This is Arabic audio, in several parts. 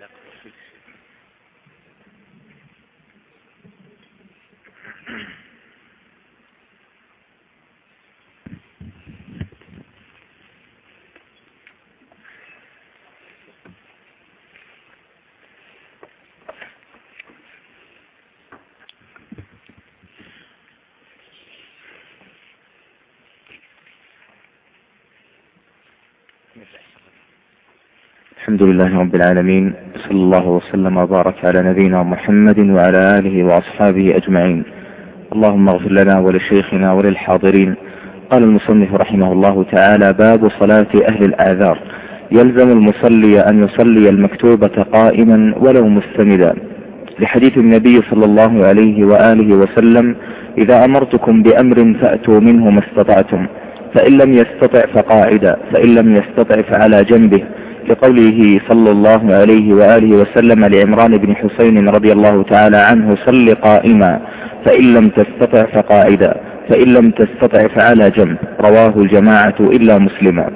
يتعلق Thank you. الحمد لله رب العالمين صلى الله وسلم وبارك على نبينا محمد وعلى آله وأصحابه أجمعين. اللهم اغفر لنا ولشيخنا وللحاضرين. قال المصنف رحمه الله تعالى باب صلاة أهل الآذار. يلزم المصلي أن يصلي المكتوبة قائما ولو مستندا لحديث النبي صلى الله عليه وآله وسلم إذا أمرتكم بأمر فأتوا منه ما استطعتم فإن لم يستطع فقاعدا فإن لم يستطع فعلى جنبه. لقوله صلى الله عليه وآله وسلم لعمران بن حسين رضي الله تعالى عنه صل قائما فإن لم تستطع فقاعدا فإن لم تستطع فعلى جنب رواه الجماعة إلا مسلما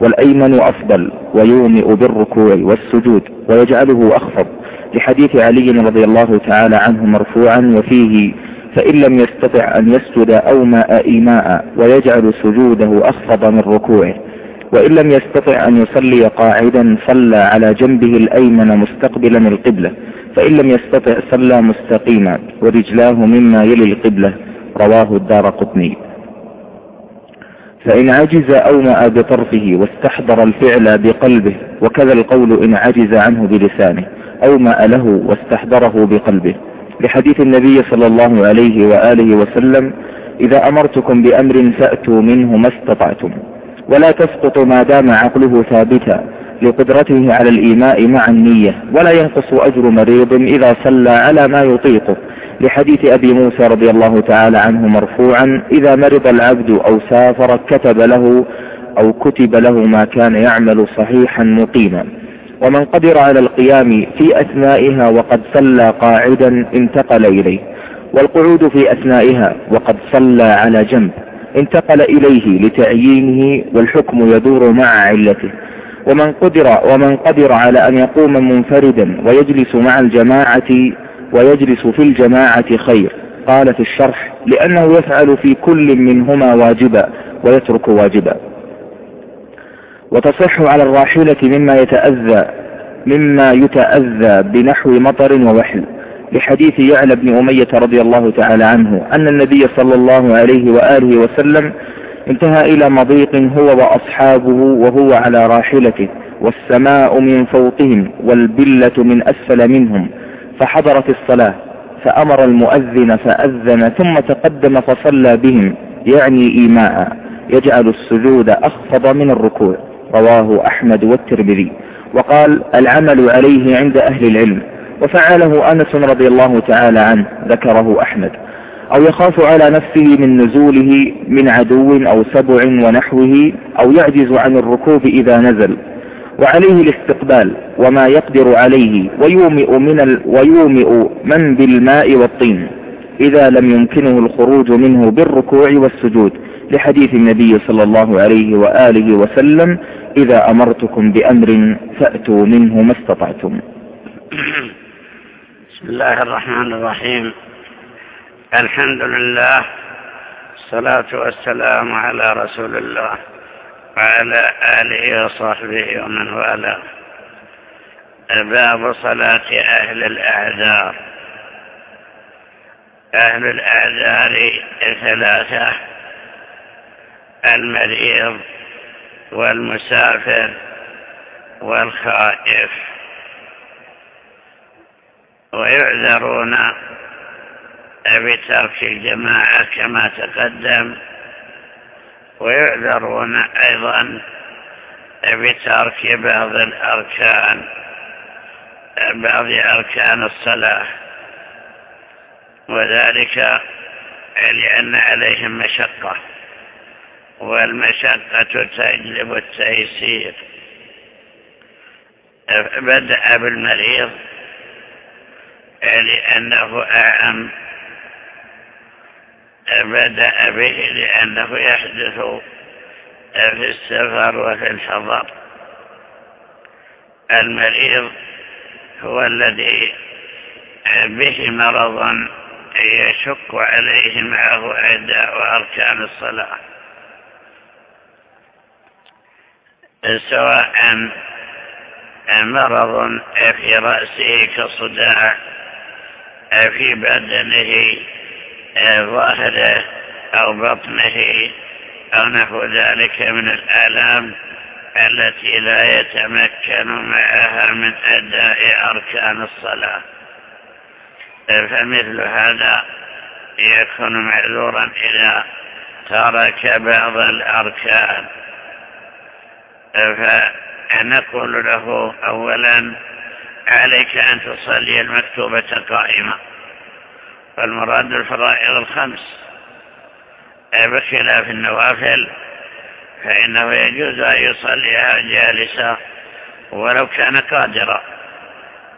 والأيمن أفضل ويومئ بالركوع والسجود ويجعله أخفض. لحديث علي رضي الله تعالى عنه مرفوعا وفيه فإن لم يستطع أن يسجد أومأ إيماء ويجعل سجوده أخفض من ركوعه. وإن لم يستطع أن يصلي قاعدا صلى على جنبه الأيمن مستقبلا القبلة فإن لم يستطع صلى مستقيما ورجلاه مما يلي القبلة. رواه الدار قطني. فإن عجز أومأ بطرفه واستحضر الفعل بقلبه وكذا القول إن عجز عنه بلسانه أومأ له واستحضره بقلبه. لحديث النبي صلى الله عليه وآله وسلم إذا أمرتكم بأمر فأتوا منه ما استطعتم. ولا تسقط ما دام عقله ثابتا لقدرته على الإيماء مع النية ولا ينقص أجر مريض إذا صلى على ما يطيقه. لحديث أبي موسى رضي الله تعالى عنه مرفوعا إذا مرض العبد أو سافر كتب له أو كتب له ما كان يعمل صحيحا مقيما. ومن قدر على القيام في أثنائها وقد صلى قاعدا انتقل إليه. والقعود في أثنائها وقد صلى على جنب. انتقل إليه لتعيينه والحكم يدور مع علته. ومن قدر, ومن قدر على أن يقوم منفردا ويجلس مع الجماعة ويجلس في الجماعة خير. قال في الشرح لأنه يفعل في كل منهما واجبا ويترك واجبا. وتصح على الراحلة مما يتأذى مما يتأذى بنحو مطر ووحل لحديث يعلى بن أمية رضي الله تعالى عنه أن النبي صلى الله عليه وآله وسلم انتهى إلى مضيق هو وأصحابه وهو على راحلته والسماء من فوقهم والبلة من أسفل منهم فحضرت الصلاة فأمر المؤذن فأذن ثم تقدم فصلى بهم يعني إيماء يجعل السجود أخفض من الركوع رواه أحمد والترمذي وقال العمل عليه عند أهل العلم. وفعله أنس رضي الله تعالى عنه ذكره أحمد. أو يخاف على نفسه من نزوله من عدو أو سبع ونحوه أو يعجز عن الركوب إذا نزل. وعليه الاستقبال وما يقدر عليه ويومئ, من ال... ويومئ من بالماء والطين. إذا لم يمكنه الخروج منه بالركوع والسجود. لحديث النبي صلى الله عليه وآله وسلم إذا أمرتكم بأمر فأتوا منه ما استطعتم. بسم الله الرحمن الرحيم. الحمد لله الصلاة والسلام على رسول الله وعلى آله وصحبه ومن والاه. باب صلاة أهل الأعذار. أهل الأعذار ثلاثة المريض والمسافر والخائف. ويعذرون بترك الجماعة كما تقدم ويعذرون أيضا بترك بعض الأركان بعض أركان الصلاة. وذلك لأن عليهم مشقة والمشقة تجلب التيسير. بدأ بالمريض لأنه أعم. بدأ به لأنه يحدث في السفر وفي الحضر. المريض هو الذي به مرض يشك عليه معه أداء أركان الصلاة. سواء مرض في رأسه كصداع في بدنه ظاهره أو بطنه. أو نحو ذلك من الآلام التي لا يتمكن معها من أداء أركان الصلاة. فمثل هذا يكون معذورا إذا ترك بعض الأركان. فنقول له أولا عليك أن تصلي المكتوبة قائمة والمراد الفرائض الخمس. بخلاف النوافل فإنه يجوز أن يصليها جالسا ولو كان قادرا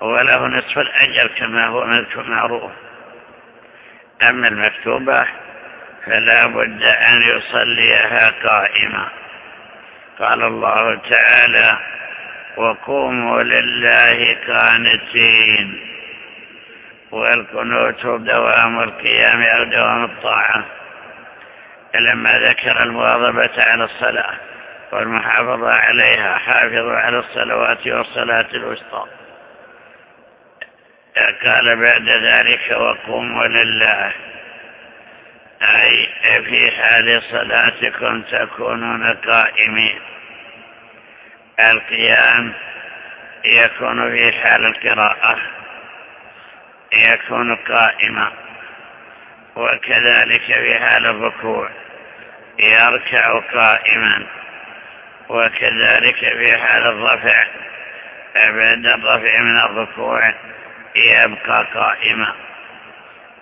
وله نصف الأجر كما هو معروف. أما المكتوبة فلا بد أن يصليها قائما. قال الله تعالى وقوموا لله قانتين. والقنوت دوام القيام أو دوام الطاعة. لما ذكر المواظبة على الصلاة والمحافظة عليها حافظوا على الصلوات والصلاة الوسطى. قال بعد ذلك وقوموا لله. أي في حال صلاتكم تكونون قائمين. القيام يكون في حال القراءة يكون قائما وكذلك في حال الركوع يركع قائما وكذلك في حال الرفع بعد الرفع من الركوع يبقى قائما.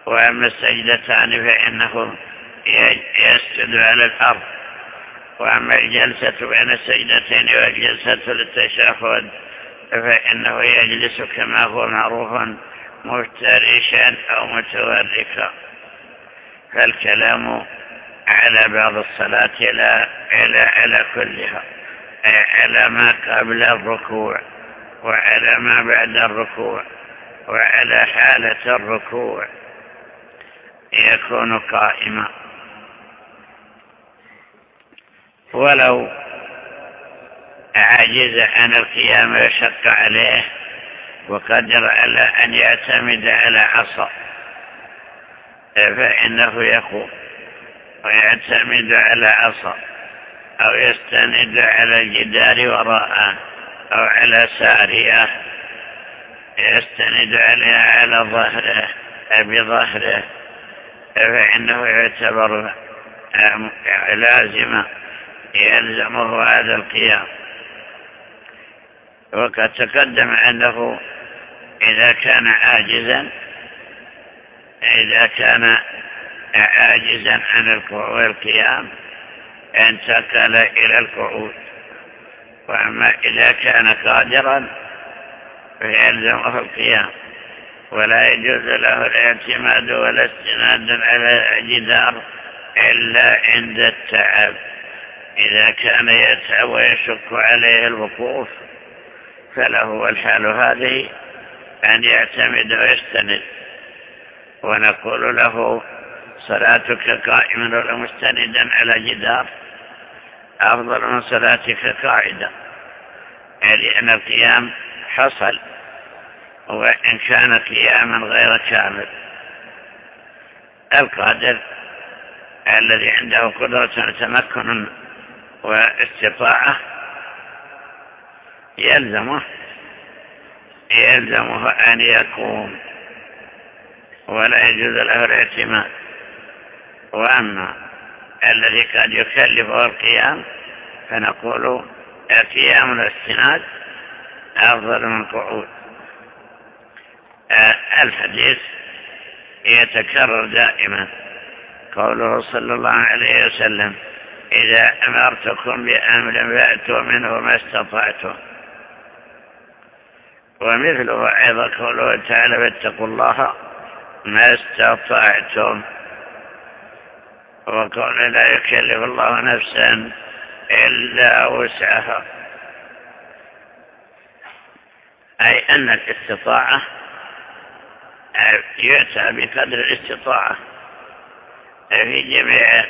وأما السجدتان فإنه يسجد على الأرض. وأما الجلسة بين السجدتين والجلسة للتشهد فإنه يجلس كما هو معروف مفترشا أو متوركا. فالكلام على بعض الصلاة لا على, على كلها على ما قبل الركوع وعلى ما بعد الركوع وعلى حالة الركوع. يكون قائما. ولو عجز عن القيام وشق عليه وقدر على أن يعتمد على عصا فإنه يقوم ويعتمد على عصا أو يستند على الجدار وراءه أو على سارية يستند عليها على ظهره بظهره فإنه يعتبر لازمة يلزمه هذا القيام. وقد تقدم أنه إذا كان عاجزا إذا كان عاجزا عن القيام انتقل إلى القعود. وأما إذا كان قادرا فيلزمه القيام ولا يجوز له الاعتماد ولا استناد على الجدار إلا عند التعب. إذا كان يتعب ويشك عليه الوقوف فله الحال هذه أن يعتمد ويستند. ونقول له صلاتك قائما ولا مستندا على جدار أفضل من صلاتك قاعدة. لأن القيام حصل وإن كان قياما غير كامل. القادر الذي عنده قدرة تمكن واستطاعة يلزمه يلزمه أن يقوم ولا يجوز له الاعتماد. وأما الذي قد يكلفه القيام فنقول قيام الاستناد أفضل من قعود الحديث يتكرر دائما قوله صلى الله عليه وسلم إذا أمرتكم بأمر فأتوا منه ما استطعتم. ومثله أيضا قوله تعالى فاتقوا الله ما استطعتم. وقول لا يكلف الله نفسا إلا وسعها. أي أن الاستطاعة يؤتى بقدر الاستطاعة. في جميع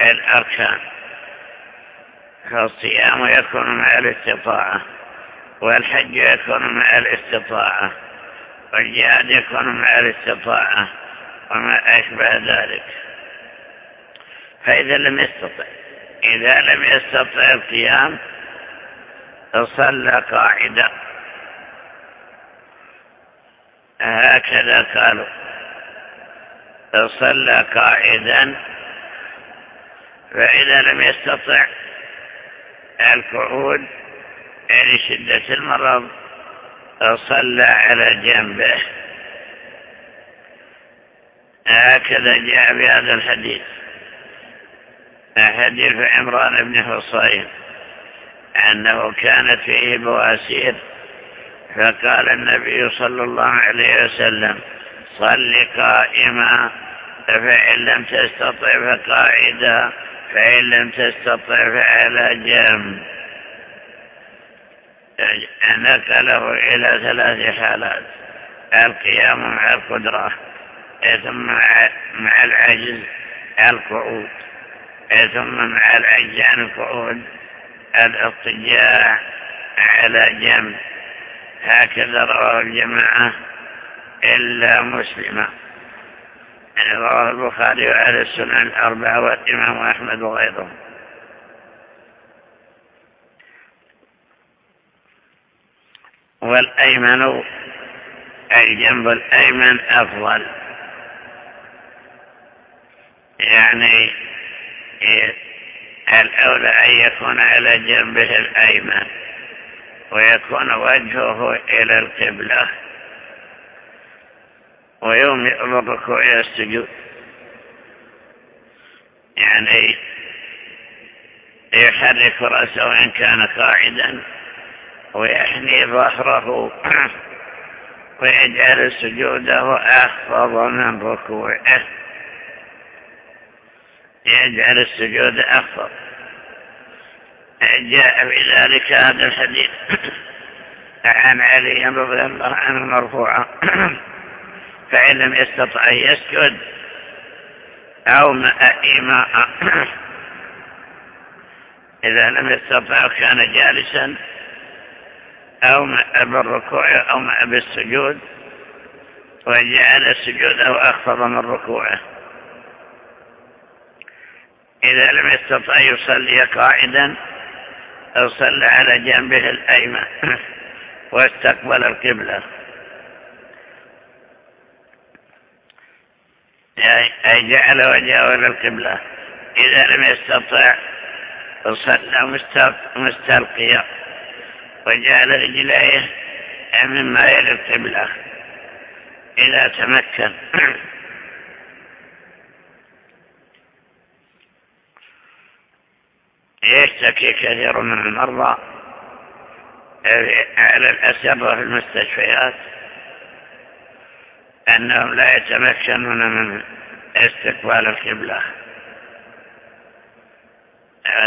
الأركان. فالصيام يكون مع الاستطاعة والحج يكون مع الاستطاعة والجهاد يكون مع الاستطاعة وما أشبه ذلك. فإذا لم يستطع إذا لم يستطع القيام صلى قاعدة. هكذا قالوا. صلى قاعدا فإذا لم يستطع القعود لشدة المرض صلى على جنبه. هكذا جاء بهذا الحديث. حديث عمران بن حصين أنه كانت فيه بواسير فقال النبي صلى الله عليه وسلم صل قائما فإن لم تستطع فقاعدا فإن لم تستطع فعلى جنب. نقله إلى ثلاث حالات. القيام مع القدرة ثم مع العجز القعود. ثم مع العجز عن القعود الإضطجاع على جنب. هكذا رواه الجماعة إلا يعني رواه البخاري وأهل السنن الأربعة والإمام أحمد وغيرهم. والأيمن الجنب الأيمن أفضل. يعني الأولى أن يكون على جنبه الأيمن ويكون وجهه إلى القبلة. ويومئ بالركوع السجود يعني يحرك رأسه إن كان قاعدا ويحني ظهره ويجعل سجوده أخفض من ركوعه. يجعل السجود أخفض جاء في ذلك هذا الحديث عن علي رضي الله عنه مرفوعا فإن لم يستطع أن يسجد أو إيماء إذا لم يستطع كان جالسا أو بالركوع أو بالسجود وجعل سجوده أخفض من ركوعه. إذا لم يستطع يصلي قاعدا صلى على جنبه الأيمن واستقبل القبلة. أي جعل وجهه إلى القبلة. إذا لم يستطع صلى مستلقيا وجعل رجليه مما يلي القبلة. إذا تمكن. يشتكي كثير من المرضى على الأسرة في المستشفيات. أنهم لا يتمكنون من استقبال القبلة.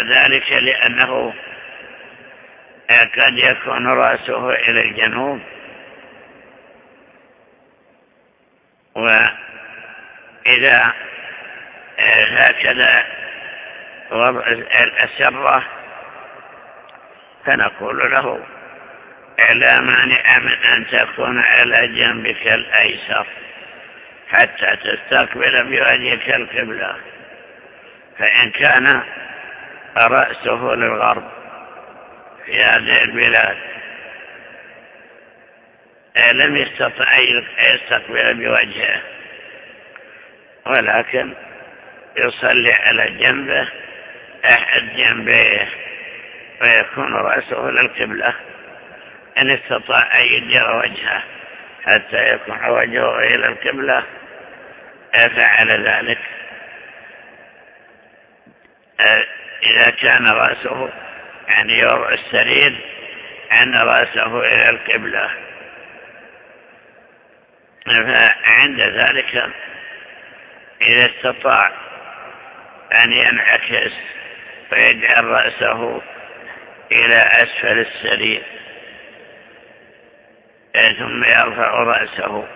ذلك لأنه قد يكون رأسه إلى الجنوب. وإذا هكذا وضع الأسرة فنقول له لا مانع من أن تكون على جنبك الأيسر حتى تستقبل بوجهك القبلة. فإن كان رأسه للغرب في هذه البلاد لم يستطع أن يستقبل بوجهه ولكن يصلي على جنبه أحد جنبيه ويكون رأسه للقبلة. إن استطاع أن يدير وجهه حتى يكون وجهه إلى القبلة فعل ذلك. إذا كان رأسه يعني يوضع السرير أن رأسه إلى القبلة. فعند ذلك إذا استطاع أن ينعكس ويجعل رأسه إلى أسفل السرير. ثم يرفع رأسه.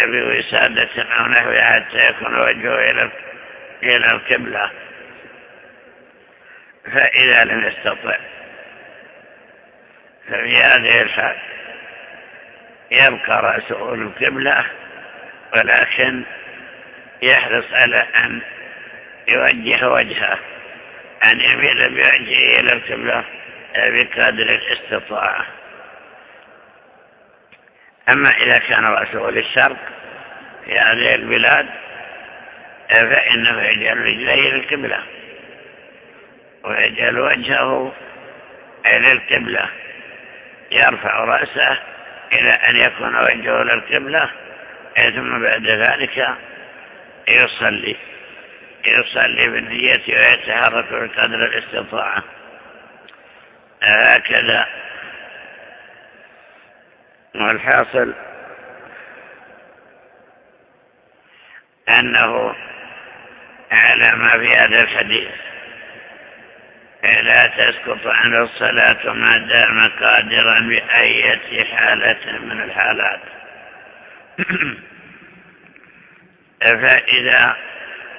بوسادة أو نحوها حتى يكون وجهه إلى القبلة. فإذا لم يستطع. ففي هذه الحال يبقى رأسه القبلة ولكن يحرص على أن يوجه وجهه أن يميل بوجهه إلى القبلة. بقدر الاستطاعة. أما إذا كان رأسه للشرق في هذه البلاد فإنه يجعل رجليه للقبلة ويجعل وجهه إلى القبلة يرفع رأسه إلى أن يكون وجهه للقبلة ثم بعد ذلك يصلي يصلي بالنية ويتحرك بقدر الاستطاعة. هكذا والحاصل أنه على ما في هذا الحديث لا تسقط عنه الصلاة ما دام قادرا بأية حالة من الحالات. فإذا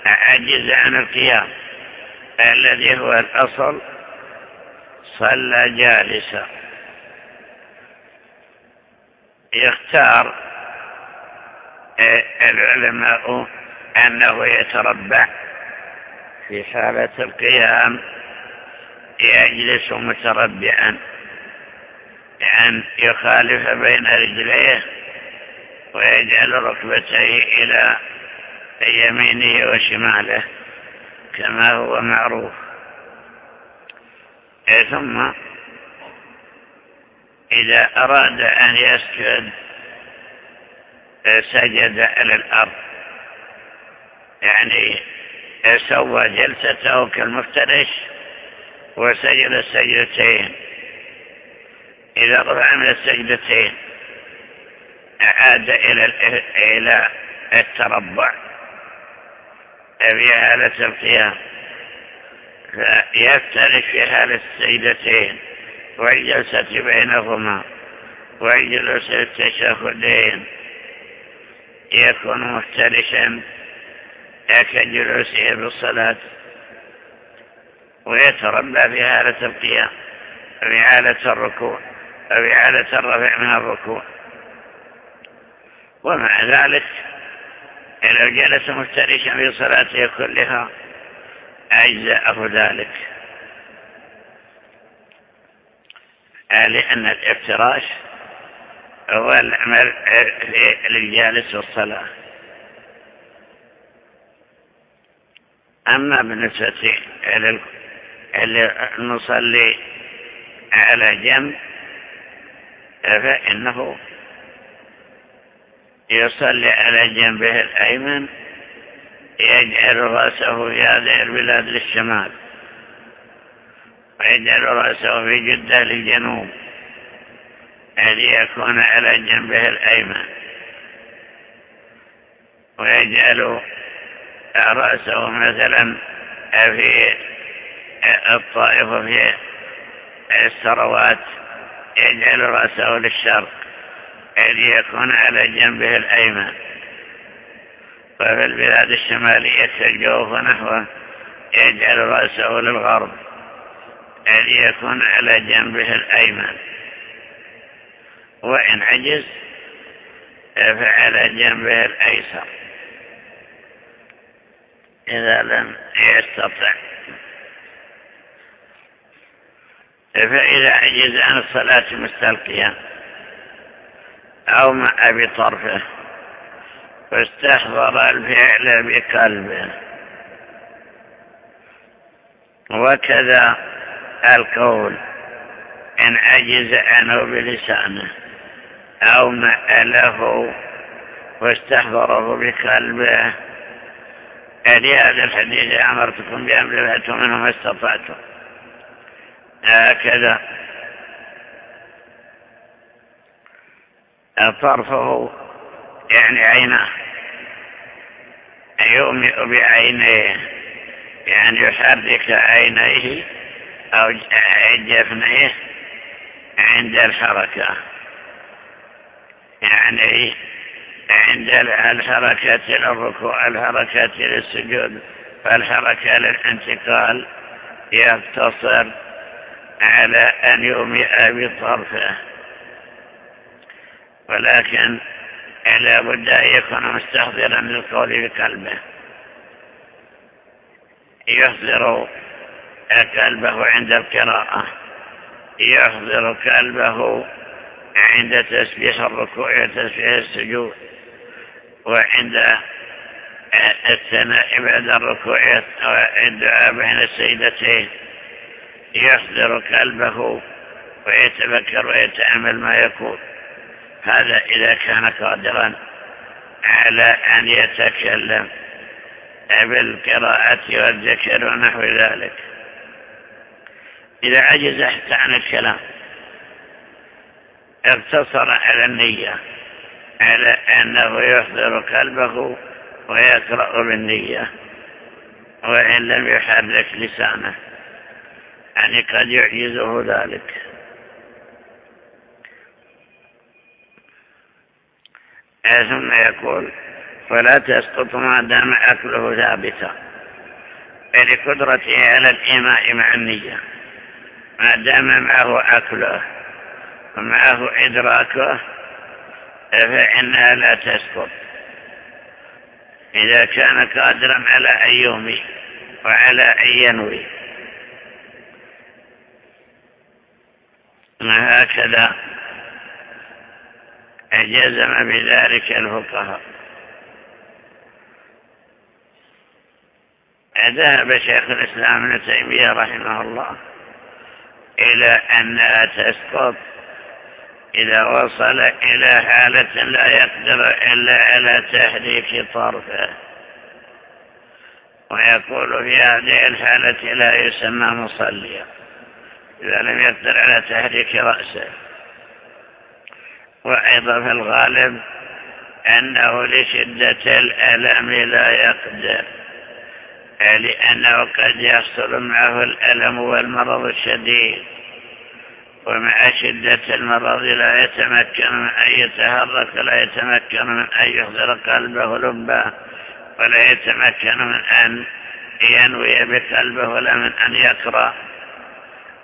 عجز عن القيام الذي هو الأصل صلى جالسا. يختار العلماء أنه يتربع في حالة القيام يجلس متربعا يعني يخالف بين رجليه ويجعل ركبتيه إلى يمينه وشماله كما هو معروف. ثم إذا أراد أن يسجد سجد على الأرض. يعني سوى جلسته كالمفترش وسجد السجدتين. إذا رفع من السجدتين عاد إلى التربع. في حالة القيام فيفترش في حالة السجدتين. والجلسة بينهما والجلوس التشهدين. يكون مفترشا كجلوسه بالصلاة ويتربى في حالة القيام وفي حالة الركوع وفي حالة الرفع من الركوع. ومع ذلك لو جلس مفترشا في صلاته كلها أجزاءه ذلك. لأن الافتراش هو العمل للجالس في الصلاة أما بالنسبة المصلي على جنب فإنه يصلي على جنبه الأيمن يجعل رأسه هذه البلاد للشمال. ويجعل رأسه في جدة للجنوب ليكون على جنبه الأيمن. ويجعل رأسه مثلا في الطائف في السروات يجعل رأسه للشرق ليكون على جنبه الأيمن. وفي البلاد الشمالية الجوف نحوه يجعل رأسه للغرب. ليكون على جنبه الأيمن. وإن عجز فعلى جنبه الأيسر. إذا لم يستطع. فإذا عجز عن الصلاة مستلقيا. أو مع بطرفه واستحضر الفعل بقلبه. وكذا القول إن عجز عنه بلسانه أو مأله واستحضره بقلبه. لهذا الحديث أمرتكم بأمر فأتوا منه ما استطعتم. هكذا. طرفه يعني عيناه. يومئ بعينيه. يعني يحرك عينيه. أو جفنيه عند الحركة. يعني عند الحركة للركوع الحركة للسجود فالحركة للانتقال يقتصر على أن يومئ بطرفه. ولكن لا بد أن يكون مستحضرا للقول بقلبه. يحضر كلبه عند القراءة. يحضر كلبه عند تسبيح الركوع وتسبيح السجود وعند الثناء بعد الركوع والدعاء بين السيدتين يحضر كلبه ويتفكر ويتأمل ما يكون هذا إذا كان قادرا على أن يتكلم بالقراءة والذكر ونحو ذلك. إذا عجز حتى عن الكلام اقتصر على النية على أنه يحضر قلبه ويقرأ بالنية وإن لم يحرك لسانه يعني قد يعجزه ذلك. ثم يقول فلا تسقط ما دام أكله ثابتا لقدرته على الإيماء مع النية. دام معه أكله ومعه إدراكه فإنها لا تسقط. إذا كان قادرا على أن يومي وعلى أن ينوي. هكذا جزم بذلك الفقهاء. ذهب شيخ الإسلام ابن تيمية رحمه الله إلى أنها تسقط. إذا وصل إلى حالة لا يقدر إلا على تحريك طرفه. ويقول في هذه الحالة لا يسمى مصليا. إذا لم يقدر على تحريك رأسه. وأيضا في الغالب أنه لشدة الألم لا يقدر. لأنه قد يحصل معه الألم والمرض الشديد ومع شدة المرض لا يتمكن من أن يتحرك لا يتمكن من أن يحضر قلبه لبه ولا يتمكن من أن ينوي بقلبه ولا من أن يقرأ.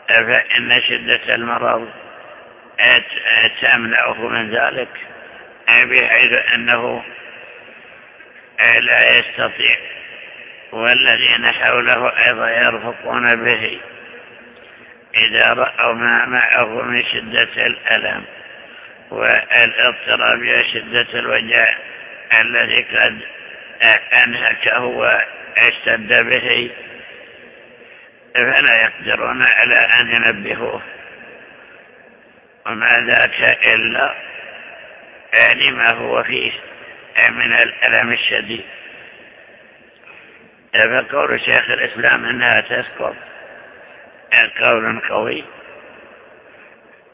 فإن شدة المرض تمنعه من ذلك بحيث أنه لا يستطيع والذين حوله أيضا يرفقون به إذا رأوا ما معه من شدة الألم والإضطراب وشدة الوجع الذي قد أنهكه واشتد به فلا يقدرون على أن ينبهوه. وما ذاك إلا لما هو فيه من الألم الشديد. فقول شيخ الإسلام أنها تسقط قول قوي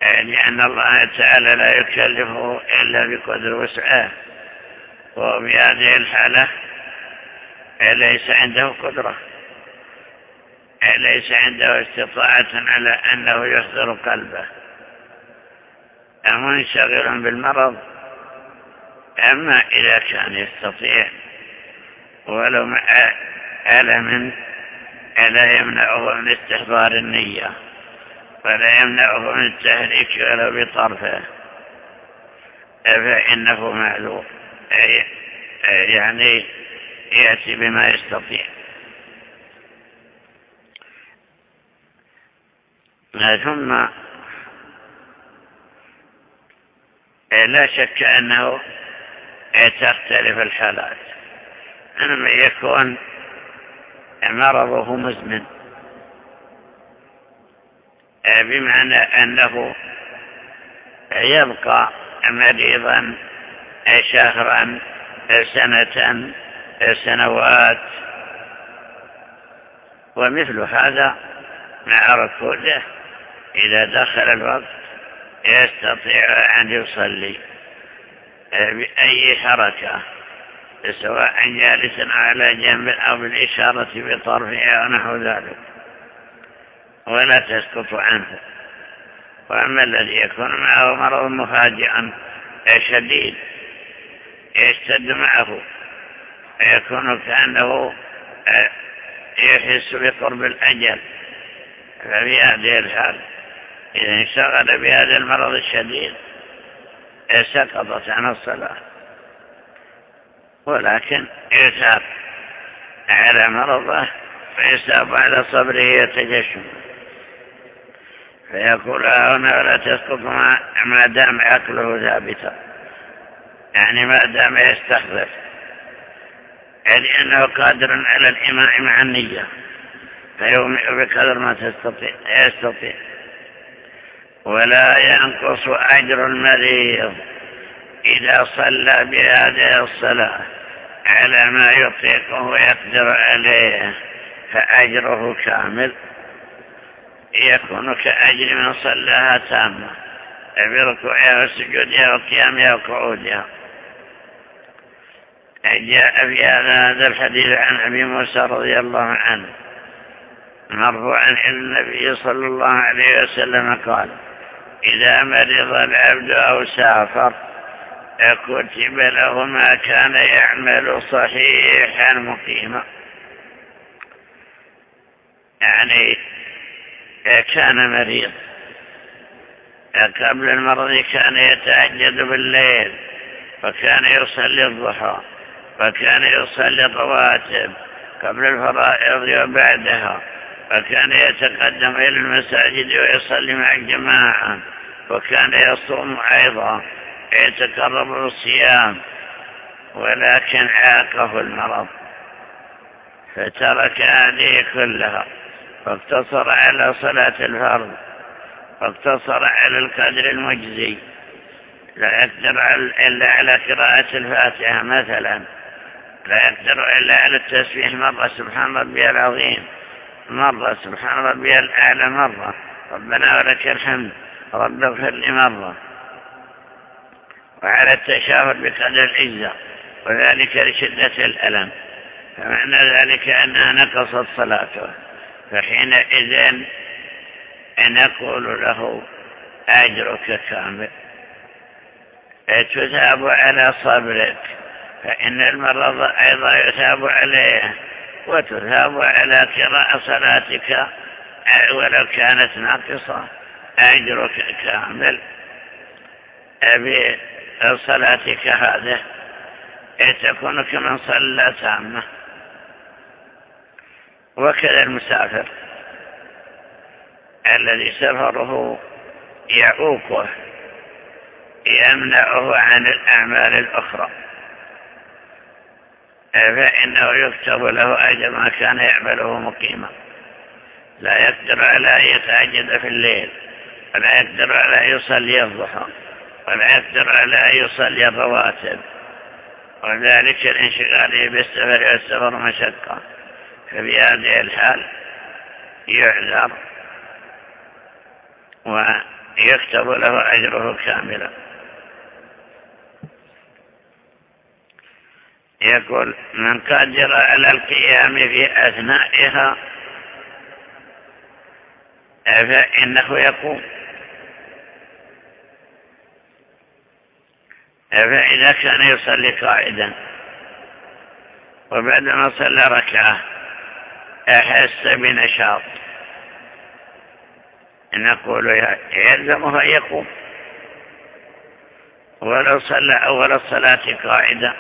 لأن الله تعالى لا يكلفه إلا بقدر وسعه. وفي هذه الحالة ليس عنده قدرة ليس عنده استطاعة على أنه يحضر قلبه. منشغل بالمرض أما إذا كان يستطيع ولو مع ألم لا يمنعه من استحضار النية ولا يمنعه من التهريك ولو بطرفه. فإنه معذور يعني يأتي بما يستطيع. ثم لا شك أنه تختلف الحالات. أنما يكون مرضه مزمن بمعنى أنه يبقى مريضا شهرا سنة سنوات. ومثل هذا مع ركوده إذا دخل الوقت يستطيع أن يصلي بأي حركة. سواء جالسا على جنب أو بالإشارة بطرفه أو نحو ذلك. ولا تسقط عنه. وأما الذي يكون معه مرض مفاجئا شديد يشتد معه ويكون كأنه يحس بقرب الأجل. ففي هذه الحال إذا انشغل بهذا المرض الشديد سقطت عن الصلاة. ولكن يثاب على مرضه فيثاب على صبره يتجشم. فيقول هنا ولا تسقط ما دام عقله ثابتا. يعني ما دام يستخلف لأنه قادر على الإماء مع النية. فيومئ بقدر ما تستطيع يستطيع. ولا ينقص أجر المريض. إذا صلى بهذه الصلاة على ما يطيقه ويقدر عليه فأجره كامل. يكون كأجر من صلاها تامة. بركوعها وسجودها وقيامها وقعودها جاء في هذا الحديث عن أبي موسى رضي الله عنه. مرفوعا إلى النبي صلى الله عليه وسلم قال إذا مرض العبد أو سافر كتب له ما كان يعمل صحيحا مقيما. يعني كان مريض قبل المرض كان يتعجد بالليل وكان يصلي الضحى وكان يصلي الرواتب قبل الفرائض وبعدها وكان يتقدم إلى المساجد ويصلي مع الجماعة وكان يصوم أيضا. يتقرب بالصيام ولكن عاقه المرض. فترك هذه كلها واقتصر على صلاة الفرض واقتصر على القدر المجزي. لا يقدر إلا على قراءة الفاتحة مثلا. لا يقدر إلا على التسبيح مرة سبحان ربي العظيم. مرة سبحان ربي الأعلى مرة. ربنا ولك الحمد. رب اغفر لي مرة. وعلى التشاهد بقدر العزة وذلك لشدة الألم. فمعنى ذلك أنها نقصت صلاته. فحينئذ نقول له أجرك كامل. تثاب على صبرك. فإن المرض أيضا يثاب عليه وتثاب على قراءة صلاتك ولو كانت ناقصة أجرك كامل. بصلاتك هذه؟ تكون كمن صلى تامة. وكذا المسافر. الذي سفره يعوقه يمنعه عن الأعمال الأخرى. فإنه يكتب له أجر ما كان يعمله مقيما. لا يقدر على أن يتعجد في الليل ولا يقدر على أن يصلي الضحى يقدر على أن يصلي الرواتب وذلك الانشغال بالسفر والسفر مشقة. ففي هذه الحال يعذر ويكتب له أجره كاملا. يقول من قدر على القيام في أثنائها فإنه يقوم. فإذا كان يصلي قائدا وبعدما صلى ركعة أحس بنشاط. نقول يلزمه أن يقوم. ولو صلى أول الصلاة قائدا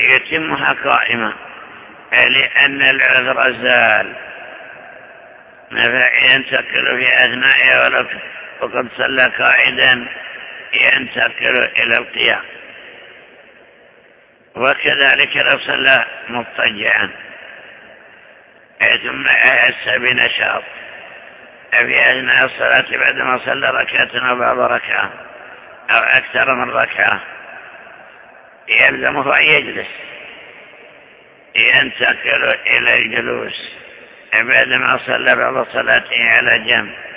يتمها قائمة لأن العذر زال. ينتقل في أثنائها وقد صلى قائدا ينتقل إلى القيام. وكذلك لو صلى مضطجعا. ثم أحس بنشاط. في أثناء الصلاة بعدما صلى ركعة أو بعض ركعة أو أكثر من ركعة. يلزمه أن يجلس. ينتقل إلى الجلوس. بعدما صلى بعض صلاته على جنب.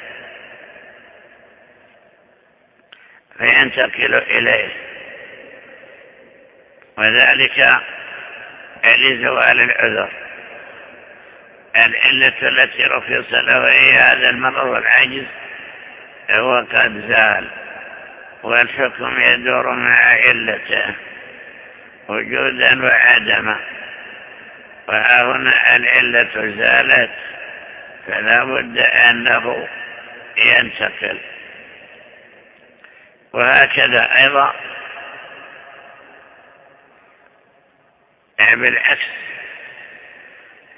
فينتقل إليه. وذلك لزوال العذر. العلة التي رفض له هذا المرض والعجز هو قد زال. والحكم يدور مع علته وجودا وعدما. وهنا العلة زالت فلا بد أنه ينتقل. وهكذا أيضا بالعكس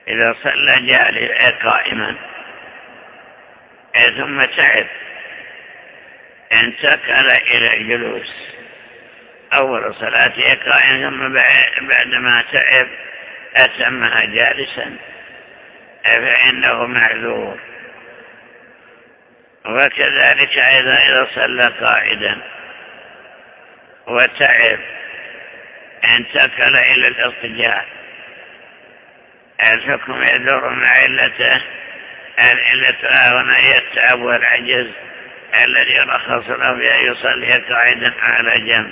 إذا صلى جالي قائما ثم تعب انتقل إلى الجلوس أول صلاته قائما ثم بعدما تعب أتمها جالسا فإنه معذور. وكذلك أيضا إذا صلى قائدا وتعب انتقل إلى الاضطجاع الحكم يدور مع علته العلة هنا هي التعب والعجز الذي رخص له بأن يصلي قاعدا على جنب.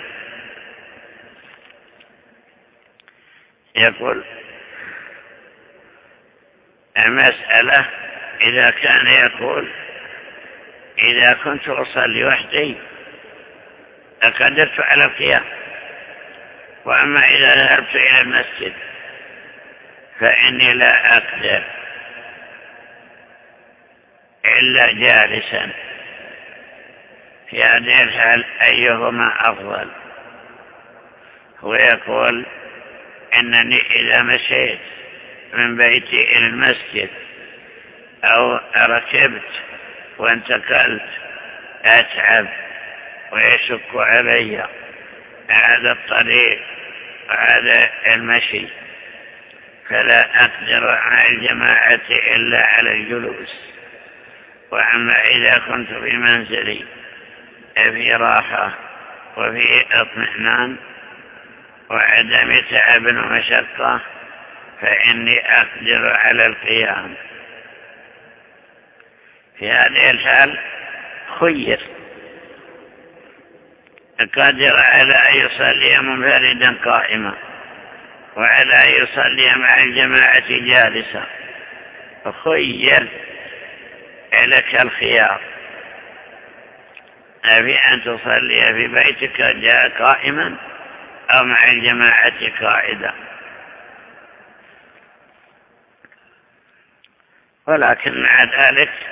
يقول المسألة إذا كان يقول إذا كنت أصلي وحدي لقدرت على القيام. وأما إذا ذهبت إلى المسجد فإني لا أقدر إلا جالسا. في هذه الحال أيهما أفضل؟ هو يقول إنني إذا مشيت من بيتي إلى المسجد أو ركبت وانتقلت أتعب ويشك علي هذا الطريق وهذا المشي. فلا أقدر على الجماعة إلا على الجلوس. وأما إذا كنت في منزلي في راحة وفي اطمئنان وعدم تعب ومشقة فإني أقدر على القيام. في هذه الحال خير. قادر على أن يصلي منفردا قائما وعلى أن يصلي مع الجماعة جالسا. خير لك الخيار. أبي أن تصلي في بيتك جاء قائما أو مع الجماعة قائدا. ولكن مع ذلك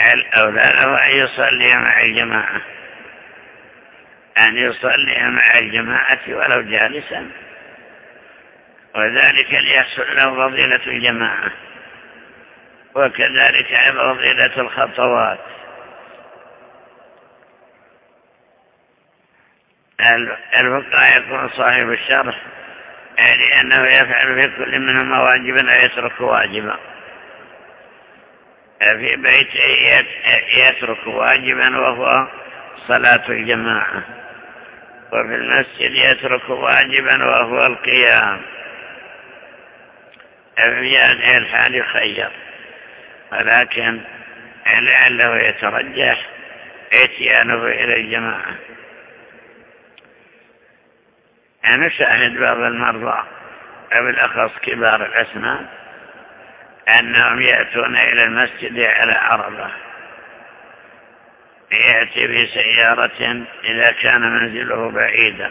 الأولى له أن يصلي مع الجماعة؟ أن يصلي مع الجماعة ولو جالسا. وذلك ليحصل له فضيلة الجماعة. وكذلك فضيلة الخطوات. الفقهاء يكون صاحب الشرح لأنه يفعل في كل منهما واجبا ويترك واجبا. في بيته يترك واجبا وهو صلاة الجماعة. وفي المسجد يترك واجبا وهو القيام. في هذه الحال خير. ولكن لعله يترجح إتيانه إلى الجماعة. نشاهد بعض المرضى أو الأخص كبار الأسنان. أنهم يأتون إلى المسجد على عربة. يأتي بسيارة إذا كان منزله بعيدا.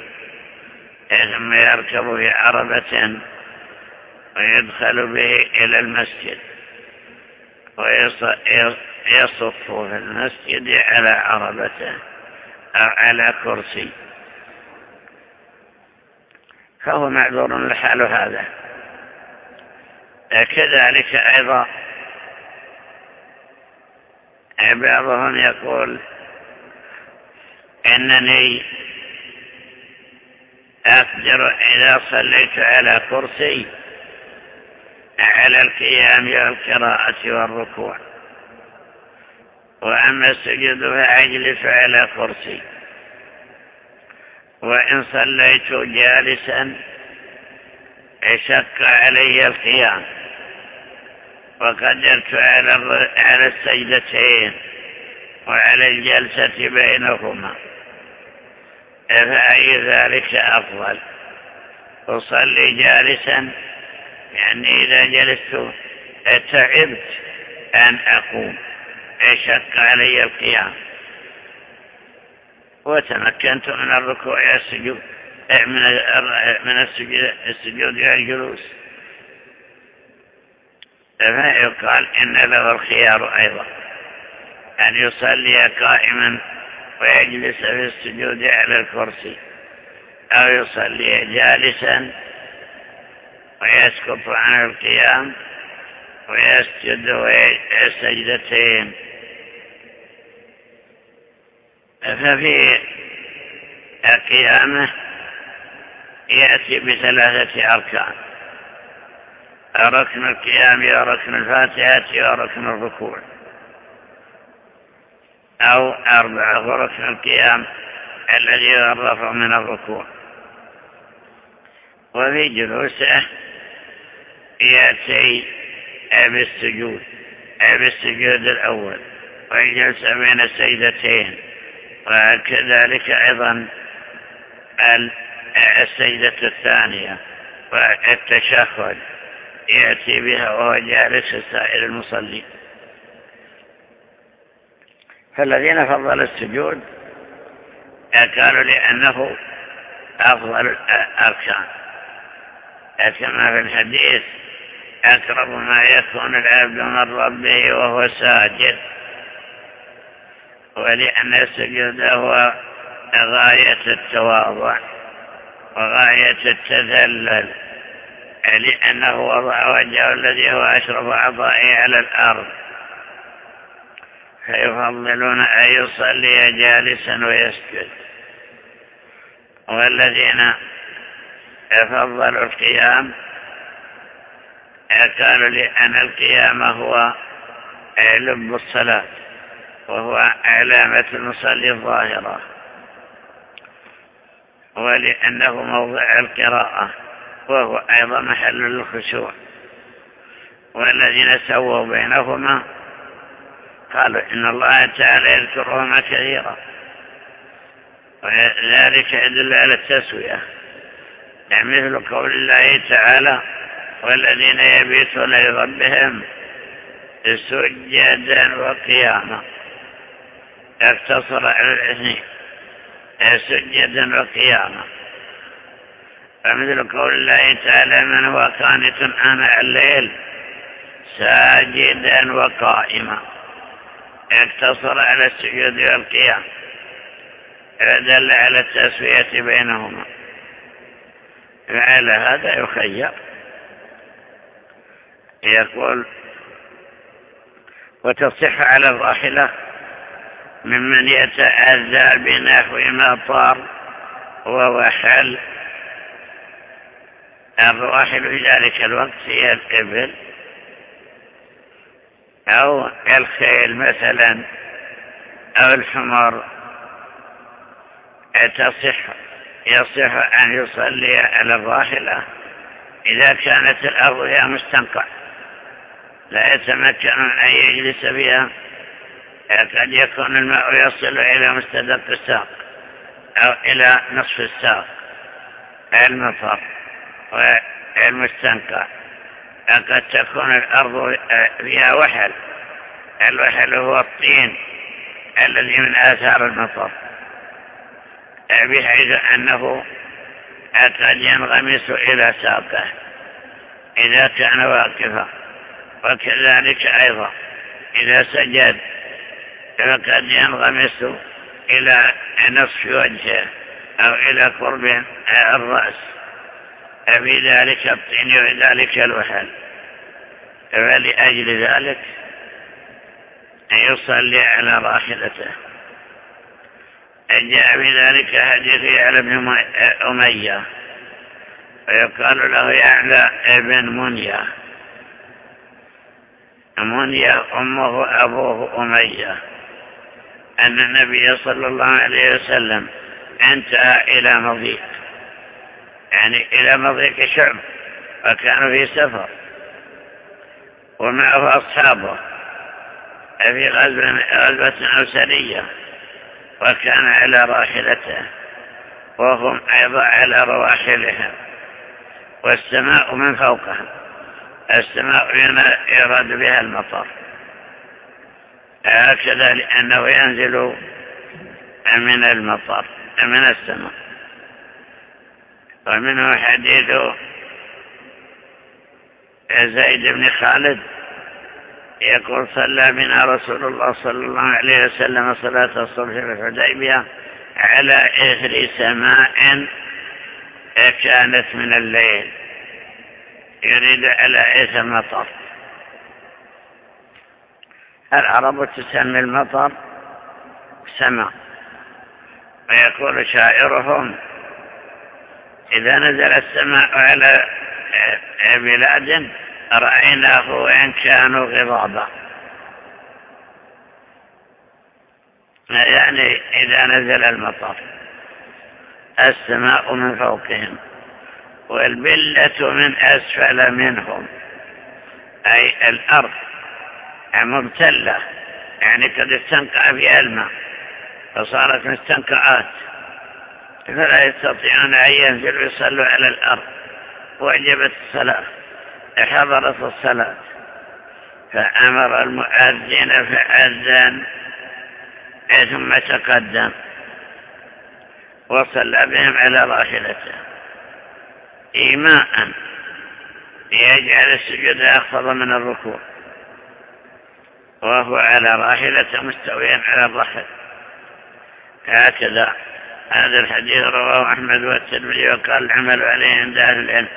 ثم يركب في عربة ويدخل به إلى المسجد. ويصف في المسجد على عربته أو على كرسي. فهو معذور لحال هذا. كذلك أيضا بعضهم يقول إنني أقدر إذا صليت على كرسي على القيام والقراءة والركوع. وأما السجود فأجلس على كرسي. وإن صليت جالسا شك علي القيام. وقدرت على السجدتين وعلى الجلسة بينهما. فأي ذلك أفضل؟ أصلي جالسا؟ يعني إذا جلست تعبت أن أقوم. شك علي القيام. وتمكنت من الركوع والسجود من السجود والجلوس فيقال إن له الخيار أيضا. أن يصلي قائما ويجلس في السجود على الكرسي أو يصلي جالسا ويسقط عن القيام ويسجد سجدتين ففي القيامة يأتي بثلاثة أركان. ركن القيام وركن الفاتحة وركن الركوع. أو أربعة ركن القيام الذي يغرف من الركوع. وفي جلوسه يأتي بالسجود بالسجود الأول ويجلس بين السيدتين وكذلك أيضا السيدة الثانية والتشهد. يأتي بها وهو جالس سائر المصلين. فالذين فضلوا السجود قالوا لأنه أفضل الأركان. كما في الحديث أقرب ما يكون العبد من ربه وهو ساجد ولأن السجود هو غاية التواضع وغاية التذلل. لأنه وضع وجهه الذي هو أشرف أعضائه على الأرض. فيفضلون أن يصلي جالسا ويسجد. والذين فضلوا القيام قالوا لأن القيام هو لب الصلاة وهو علامة المصلي الظاهرة ولأنه موضع القراءة. وهو أيضا محل الخشوع والذين سووا بينهما قالوا إن الله تعالى يذكرهما كثيرا. وذلك يدل على التسوية. يعني مثل قول الله تعالى والذين يبيتون لربهم سجدا وقياما. اقتصر على الإثنين سجدا وقياما. فمثل قول الله تعالى من هو قانت آناء الليل ساجدا وقائما اقتصر على السجود والقيام دل على التسوية بينهما. فعلى هذا يخير. يقول وتصح على الراحلة ممن يتأذى بنحو ما طار ووحل الراحل في ذلك الوقت هي الإبل؟ أو الخيل مثلا أو الحمر تصح يصح أن يصلي على الراحلة؟ إذا كانت الأرض هي مستنقع لا يتمكن أن يجلس بها. قد يكون الماء يصل إلى مستدق الساق أو إلى نصف الساق. المطر. والمستنقع قد تكون الأرض فيها وحل. الوحل هو الطين الذي من آثار المطر بحيث أنه قد ينغمس إلى ساقه. إذا كان واقفا. وكذلك أيضا إذا سجد فقد ينغمس إلى نصف وجهه أو إلى قرب الرأس. في ذلك الطين وذلك الوحل. فلأجل ذلك يصلي على راحلته. جاء في ذلك حديث على ابن أمية. ويقال له يعلى ابن منية منية أمه أبوه أمية. أن النبي صلى الله عليه وسلم أنتهى إلى مضيق. يعني إلى مضيق شعب وكانوا في سفر. ومعه أصحابه في غزوة أو وكان على راحلته وهم أيضا على رواحلهم. والسماء من فوقهم السماء يراد بها المطر. هكذا لأنه ينزل من المطر من السماء. ومنه حديث زيد بن خالد يقول صلى بنا رسول الله صلى الله عليه وسلم صلاة الصبح في الحديبية على إثر سماء كانت من الليل. يريد على إثر مطر. العرب تسمي المطر سماء. ويقول شاعرهم إذا نزل السماء على بلاد رأيناه وإن كانوا غضابا. يعني إذا نزل المطر السماء من فوقهم والبلة من أسفل منهم. أي الأرض مبتلة يعني قد استنقع فيها الماء فصارت مستنقعات. فلا يستطيعون أن ينزلوا يصلوا على الأرض. وجبت الصلاة حضرت الصلاة. فأمر المؤذن فأذن ثم تقدم. وصلى بهم على راحلته. إيماء يجعل السجود أخفض من الركوع. وهو على راحلة مستويا على الرحل. هكذا. هذا الحديث رواه أحمد والترمذي وقال العمل عليه عند أهل العلم.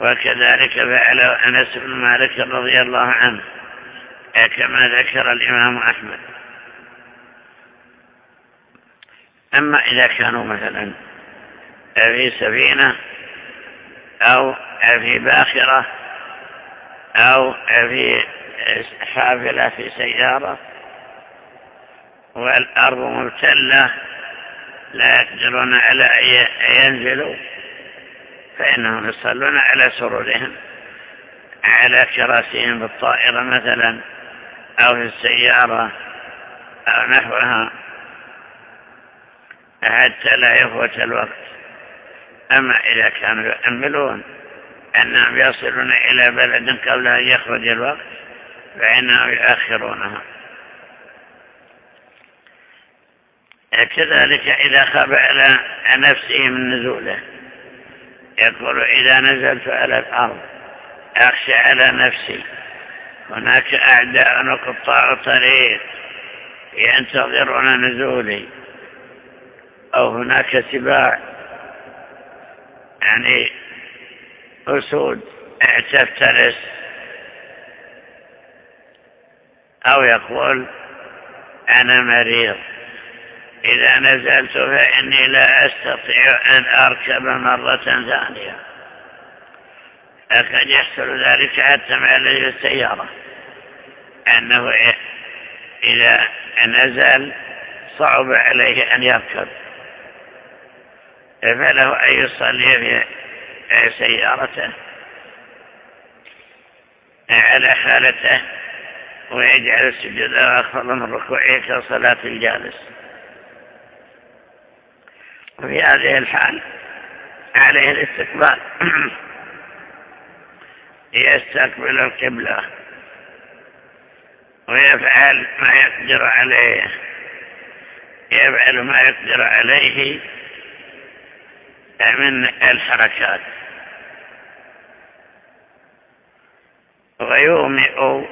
وكذلك فعل أنس بن مالك رضي الله عنه. كما ذكر الإمام أحمد. أما إذا كانوا مثلا في سفينة أو في باخرة أو في حافلة في سيارة والأرض مبتلة لا يقدرون على أن ينزلوا فإنهم يصلون على سرورهم على كراسيهم بالطائرة مثلا أو في السيارة أو نحوها حتى لا يفوت الوقت. أما إذا كانوا يؤملون أنهم يصلون إلى بلد قبل أن يخرج الوقت فإنهم يؤخرونها. كذلك إذا خاف على نفسه من نزوله يقول إذا نزلت على الأرض أخشى على نفسي. هناك أعداء وقطاع طريق ينتظرون نزولي أو هناك سباع يعني أسود تفترس أو يقول أنا مريض. إذا نزلت فإني لا أستطيع أن أركب مرة ثانية. أكد يحصل ذلك حتى مع السيارة. أنه إذا نزل صعب عليه أن يركب. فله أن يصلي في سيارته. على حالته ويجعل السجود أخفض من ركوعه كصلاة الجالس. وفي هذه الحال عليه الاستقبال. يستقبل القبلة ويفعل ما يقدر عليه يفعل ما يقدر عليه من الحركات. ويومئ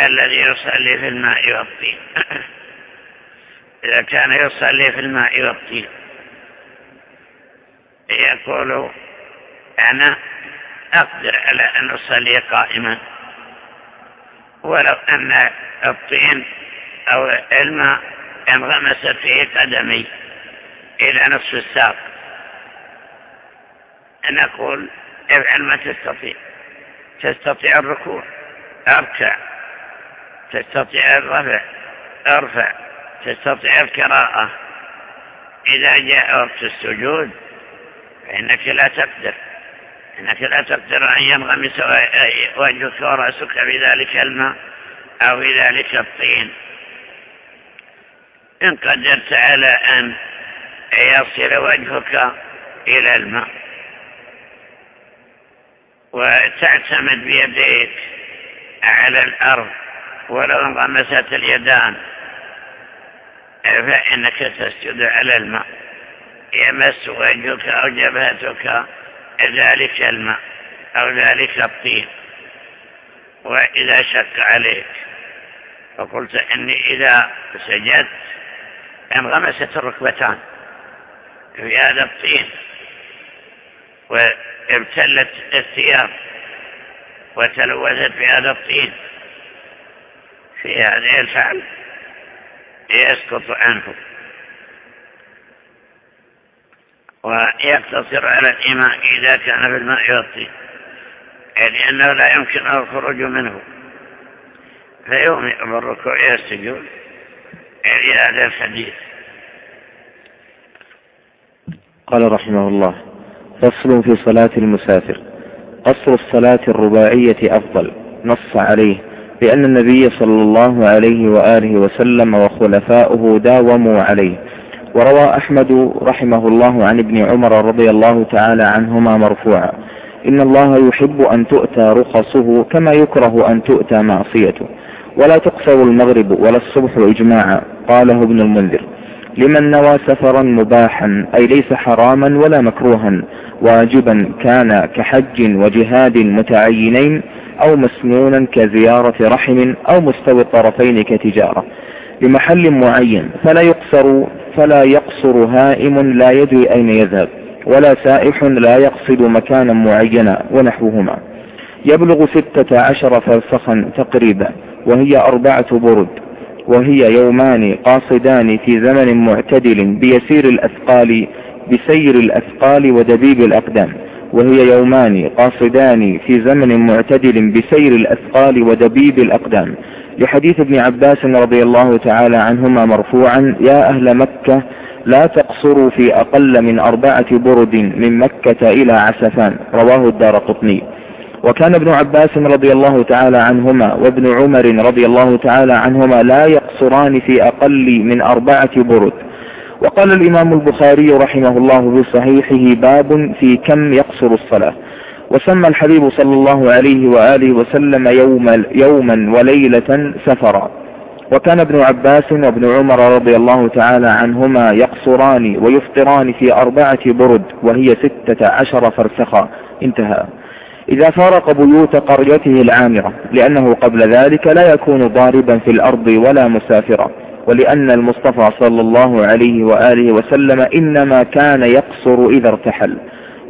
الذي يصلي في الماء والطين كان يصلي في الماء والطين يقول أنا أقدر على أن أصلي قائما. ولو أن الطين أو الماء انغمست فيه قدمي إلى نصف الساق. نقول افعل ما تستطيع. تستطيع الركوع أركع. تستطيع الرفع أرفع. تستطيع القراءة. إذا جاء وقت السجود فإنك لا تقدر. إنك لا تقدر أن ينغمس وجهك ورأسك في ذلك الماء أو في ذلك الطين. إن قدرت على أن يصل وجهك إلى الماء وتعتمد بيديك على الأرض ولو انغمست اليدان فإنك تسجد على الماء. يمس وجهك أو جبهتك ذلك الماء أو ذلك الطين. وإذا شك عليك. فقلت إني إذا سجدت انغمست الركبتان في هذا الطين وابتلت الثياب وتلوثت في هذا الطين. في هذه الفعل يسقط عنه. ويقتصر على الإماء إذا كان في الماء والطين لأنه لا يمكن الخروج منه. فيومئ بالركوع والسجود هذا الحديث. قال رحمه الله فصل في صلاة المسافر. قصر الصلاة الرباعية أفضل. نص عليه. لأن النبي صلى الله عليه وآله وسلم وخلفاؤه داوموا عليه. وروى أحمد رحمه الله عن ابن عمر رضي الله تعالى عنهما مرفوعا. إن الله يحب أن تؤتى رخصه كما يكره أن تؤتى معصيته. ولا تقصر المغرب ولا الصبح إجماعا قاله ابن المنذر. لمن نوى سفرا مباحا أي ليس حراما ولا مكروها واجبا كان كحج وجهاد متعينين أو مسنونا كزيارة رحم أو مستوي الطرفين كتجارة. بمحل معين فلا يقصر فلا يقصر هائم لا يدري أين يذهب ولا سائح لا يقصد مكانا معينا ونحوهما. يبلغ ستة عشر فرسخا تقريبا وهي أربعة برد وهي يومان قاصدان في زمن معتدل بيسير الأثقال بسير الأثقال ودبيب الأقدام. وهي يومان قاصدان في زمن معتدل بسير الأثقال ودبيب الأقدام. لحديث ابن عباس رضي الله تعالى عنهما مرفوعا يا أهل مكة لا تقصروا في أقل من أربعة برد من مكة إلى عسفان. رواه الدار قطني. وكان ابن عباس رضي الله تعالى عنهما وابن عمر رضي الله تعالى عنهما لا يقصران في أقل من أربعة برد. وقال الإمام البخاري رحمه الله في صحيحه باب في كم يقصر الصلاة. وسمى الحبيب صلى الله عليه وآله وسلم يوم يوما وليلة سفرا. وكان ابن عباس وابن عمر رضي الله تعالى عنهما يقصران ويفطران في أربعة برد وهي ستة عشر فرسخا. انتهى. إذا فارق بيوت قريته العامرة لأنه قبل ذلك لا يكون ضاربا في الأرض ولا مسافرا. ولأن المصطفى صلى الله عليه وآله وسلم إنما كان يقصر إذا ارتحل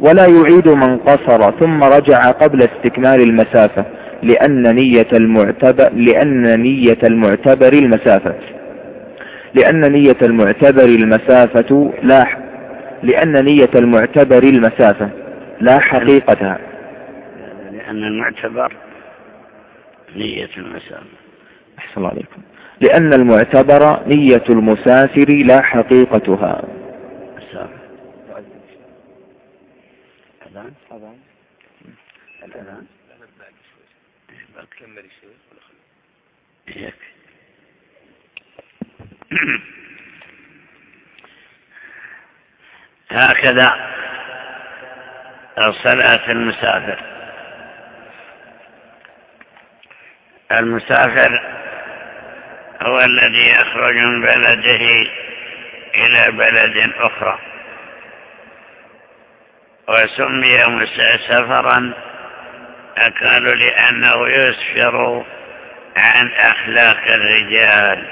ولا يعيد من قصر ثم رجع قبل استكمال المسافة لأن نية المعتبر لأن نية المعتبر المسافة. لأن نية المعتبر المسافة لا لأن نية المعتبر المسافة لا حقيقتها لأن المعتبر نية المسافة. أحسن الله عليكم. لأن المعتبر نية المسافر لا حقيقتها. هكذا صلاة المسافر. المسافر هو الذي يخرج من بلده إلى بلد أخرى. وسمي سفرا قالوا لأنه يسفر عن أخلاق الرجال.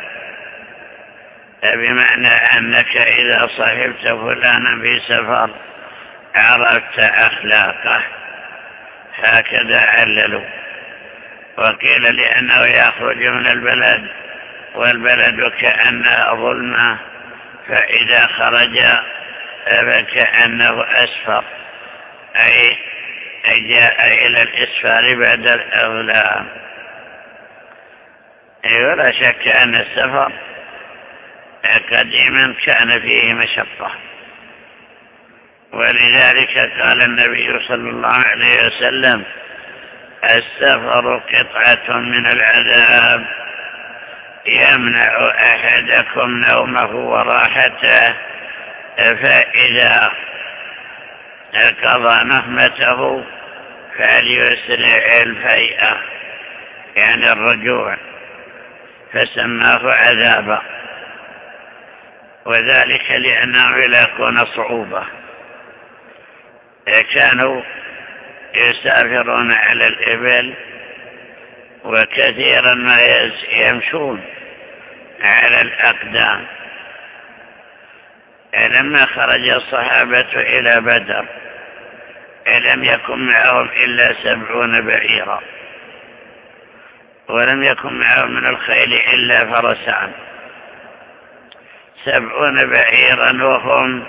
بمعنى أنك إذا صحبت فلانا في سفر عرفت أخلاقه. هكذا عللوا. وقيل لأنه يخرج من البلد والبلد كأنها ظلمة فإذا خرج فكأنه أسفر. أي جاء إلى الإسفار بعد الأظلام ولا شك أن السفر قديما كان فيه مشقة. ولذلك قال النبي صلى الله عليه وسلم السفر قطعة من العذاب. يمنع أحدكم نومه وراحته فإذا قضى نهمته فليسرع الفيئة يعني الرجوع فسماه عذابا. وذلك لأنه يلاقون صعوبة. كانوا يسافرون على الإبل وكثيرا ما يمشون على الأقدام. لما خرج الصحابة إلى بدر؟ لم يكن معهم إلا سبعون بعيرا؟ ولم يكن معهم من الخيل إلا فرسان. سبعون بعيرا وهم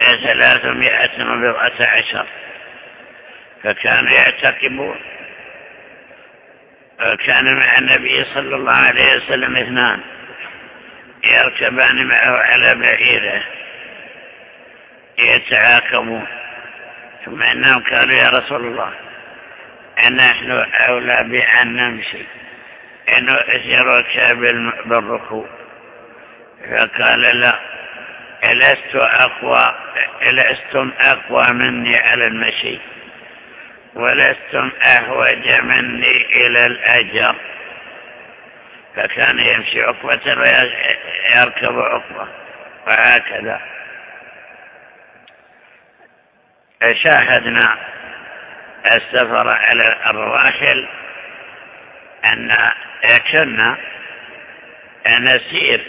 ثلاثمائة وبضعة عشر. فكانوا يعتقبون وكان مع النبي صلى الله عليه وسلم اثنان. يركبان معه على بعيره. يتعاقبون. ثم إنهم قالوا يا رسول الله نحن أولى بأن نمشي. إن نؤثرك بالركوب فقال لا لست أقوى لستم أقوى مني على المشي. ولستم أهوج مني إلى الأجر. فكان يمشي عقبة ويركب عقبة. وهكذا. شاهدنا السفر على الرواحل أن كنا نسير.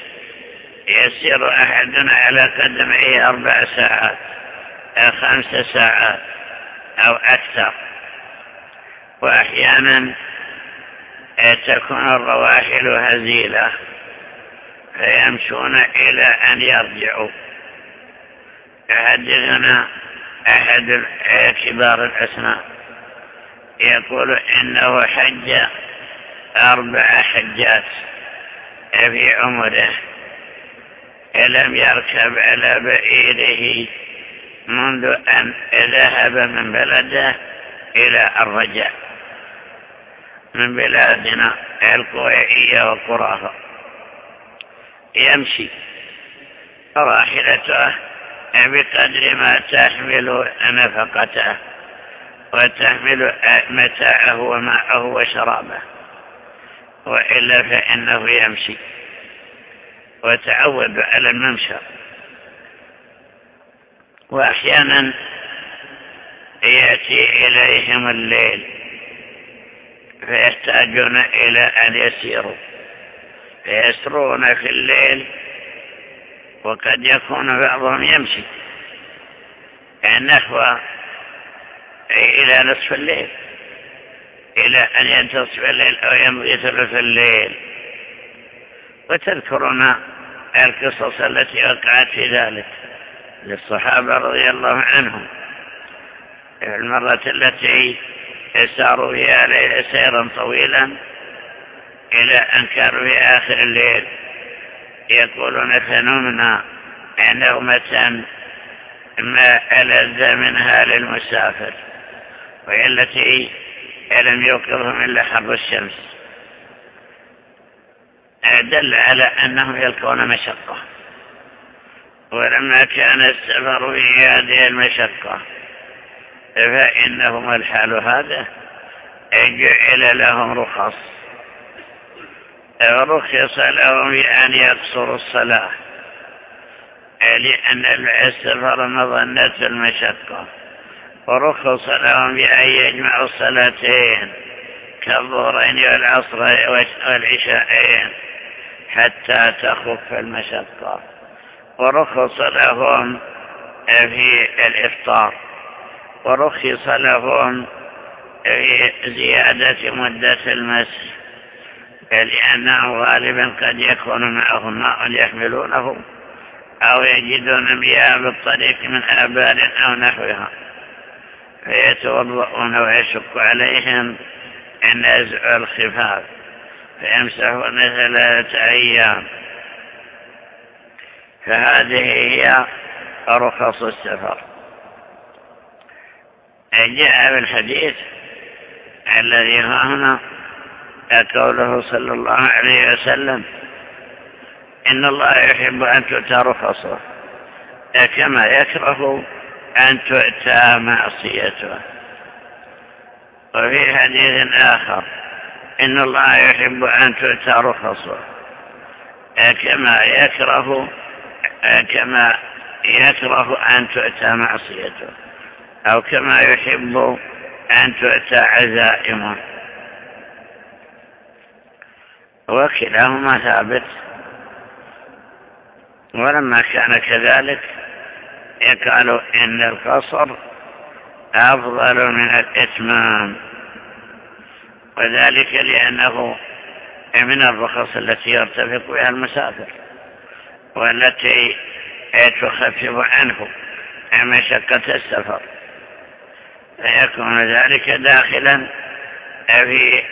يسير أحدنا على قدمه أربع ساعات خمس ساعات أو أكثر. وأحيانا تكون الرواحل هزيلة فيمشون إلى أن يرجعوا. يحدثنا أحد كبار الأسماء يقول إنه حج أربع حجات في عمره لم يركب على بعيره منذ أن ذهب من بلده إلى الرجاء. من بلادنا الكويتية وقراها يمشي. راحلته بقدر ما تحمل نفقته وتحمل متاعه وماءه وشرابه. وإلا فإنه يمشي. وتعود على الممشى. وأحيانا يأتي إليهم الليل. فيحتاجون إلى أن يسيروا. فيسرون في الليل وقد يكون بعضهم يمشي. نحو إلى نصف الليل. إلى أن ينتصف الليل أو يمضي ثلث الليل. وتذكرون القصص التي وقعت في ذلك للصحابة رضي الله عنهم. المرة التي ساروا فيها سيرا طويلا إلى أن كانوا في آخر الليل يقولون فنمنا نومة ما ألذ منها للمسافر وهي التي لم يوقظهم إلا حر الشمس. دل على أنهم يلقون مشقة ولما كان السفر في هذه المشقة فإنهم الحال هذا جعل لهم رخص. رخص لهم بأن يقصروا الصلاة. لأن السفر مظنة المشقة. ورخص لهم بأن يجمعوا الصلاتين كالظهرين والعصر والعشاءين حتى تخف المشقة. ورخص لهم في الإفطار. ورخص لهم في زيادة مدة المسح لأنه غالبا قد يكون معهم ماء يحملونه أو يجدون مياه بالطريق من آبار أو نحوها. فيتوضؤون ويشك عليهم نزع الخفاف فيمسحون ثلاثة أيام. فهذه هي رخص السفر. جاء في الحديث الذي هنا قوله صلى الله عليه وسلم إن الله يحب أن تؤتى رخصه كما يكره أن تؤتى معصيته. وفي حديث آخر إن الله يحب أن تؤتى رخصه كما يكره كما يكره أن تؤتى معصيته. أو كما يحب أن تؤتى عزائمه وكلاهما ثابت. ولما كان كذلك يقال إن القصر أفضل من الإتمام. وذلك لأنه من الرخص التي يرتفق بها المسافر والتي تخفف عنه مشقة السفر. فيكون ذلك داخلا في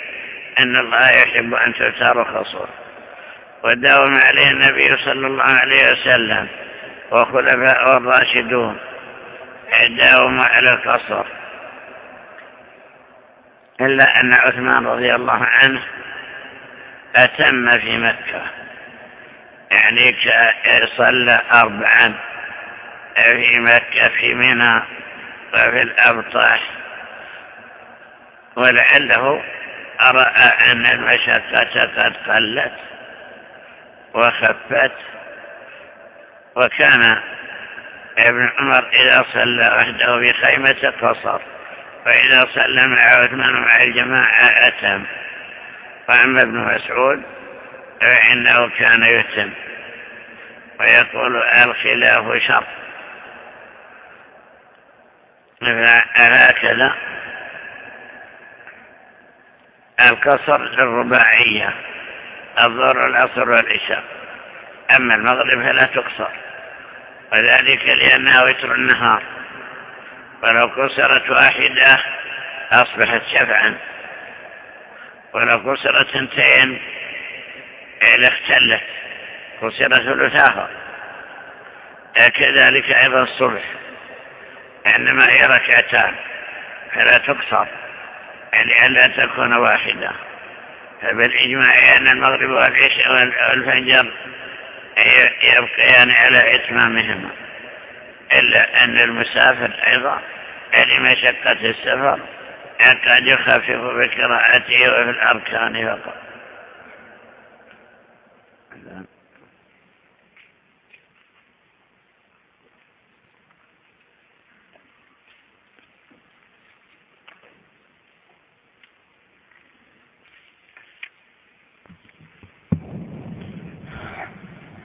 أن الله يحب أن تؤتى رخصه وداوم عليه النبي صلى الله عليه وسلم وخلفاء الراشدون داوم على القصر. إلا أن عثمان رضي الله عنه أتم في مكة. يعني صلى أربعا في مكة في منى. وفي الأبطاح ولعله رأى أن المشقة قد قلت وخفت. وكان ابن عمر إذا صلى وحده في خيمة قصر وإذا صلى مع عثمان مع الجماعة أتم. وأما ابن مسعود فإنه كان يتم. ويقول الخلاف شر فهكذا القصر الرباعية الظهر العصر والعشاء. أما المغرب فلا تقصر. وذلك لأنها وتر النهار. ولو قصرت واحدة أصبحت شفعا. ولو قصرت ثنتين إلا اختلت. قصر ثلثاها. كذلك أيضا الصبح. إنما هي ركعتان فلا تقصر يعني ألا تكون واحدة. فبالإجماع أن المغرب والعشاء والفجر يبقيان على إتمامهما. إلا أن المسافر أيضا لمشقة السفر قد يخفف بقراءته وفي الأركان فقط.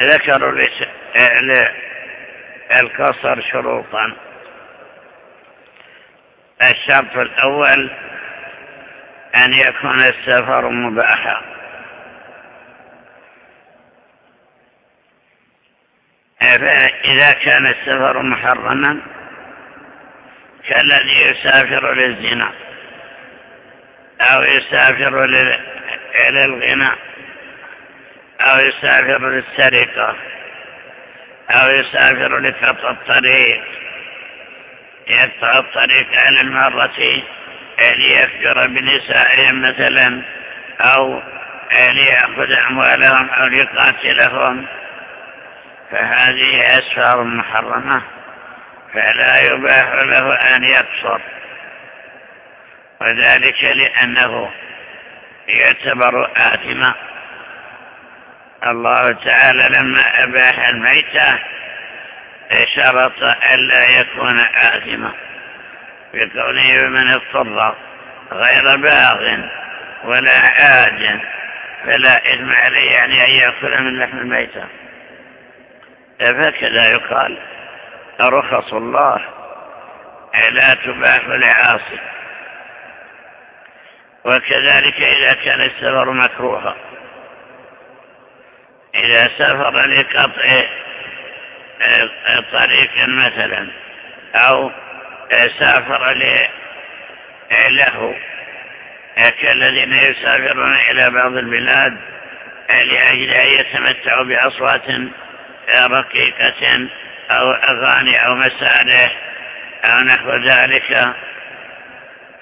ذكروا للقصر شروطا. الشرط الأول أن يكون السفر مباحا. فإذا كان السفر محرما كالذي يسافر للزنا أو يسافر للغنى أو يسافر للسرقة أو يسافر لقطع الطريق. يقطع الطريق عن المرة ليفجر بنسائهم مثلا أو ليأخذ أموالهم أو ليقاتلهم فهذه أسفار محرمة فلا يباح له أن يقصر. وذلك لأنه يعتبر آثما. الله تعالى لما أباح الميتة شرط ألا يكون آثما بقوله بمن اضطر غير باغ ولا عاد فلا إثم عليه يعني أن يأكل من لحم الميتة فكذا يقال رخص الله لا تباح لعاصي وكذلك إذا كان السفر مكروها. إذا سافر لقطع آه، طريق مثلا أو سافر له كالذين يسافرون إلى بعض البلاد لأجل أن يتمتعوا بأصوات رقيقة أو أغاني أو مسالة أو نحو ذلك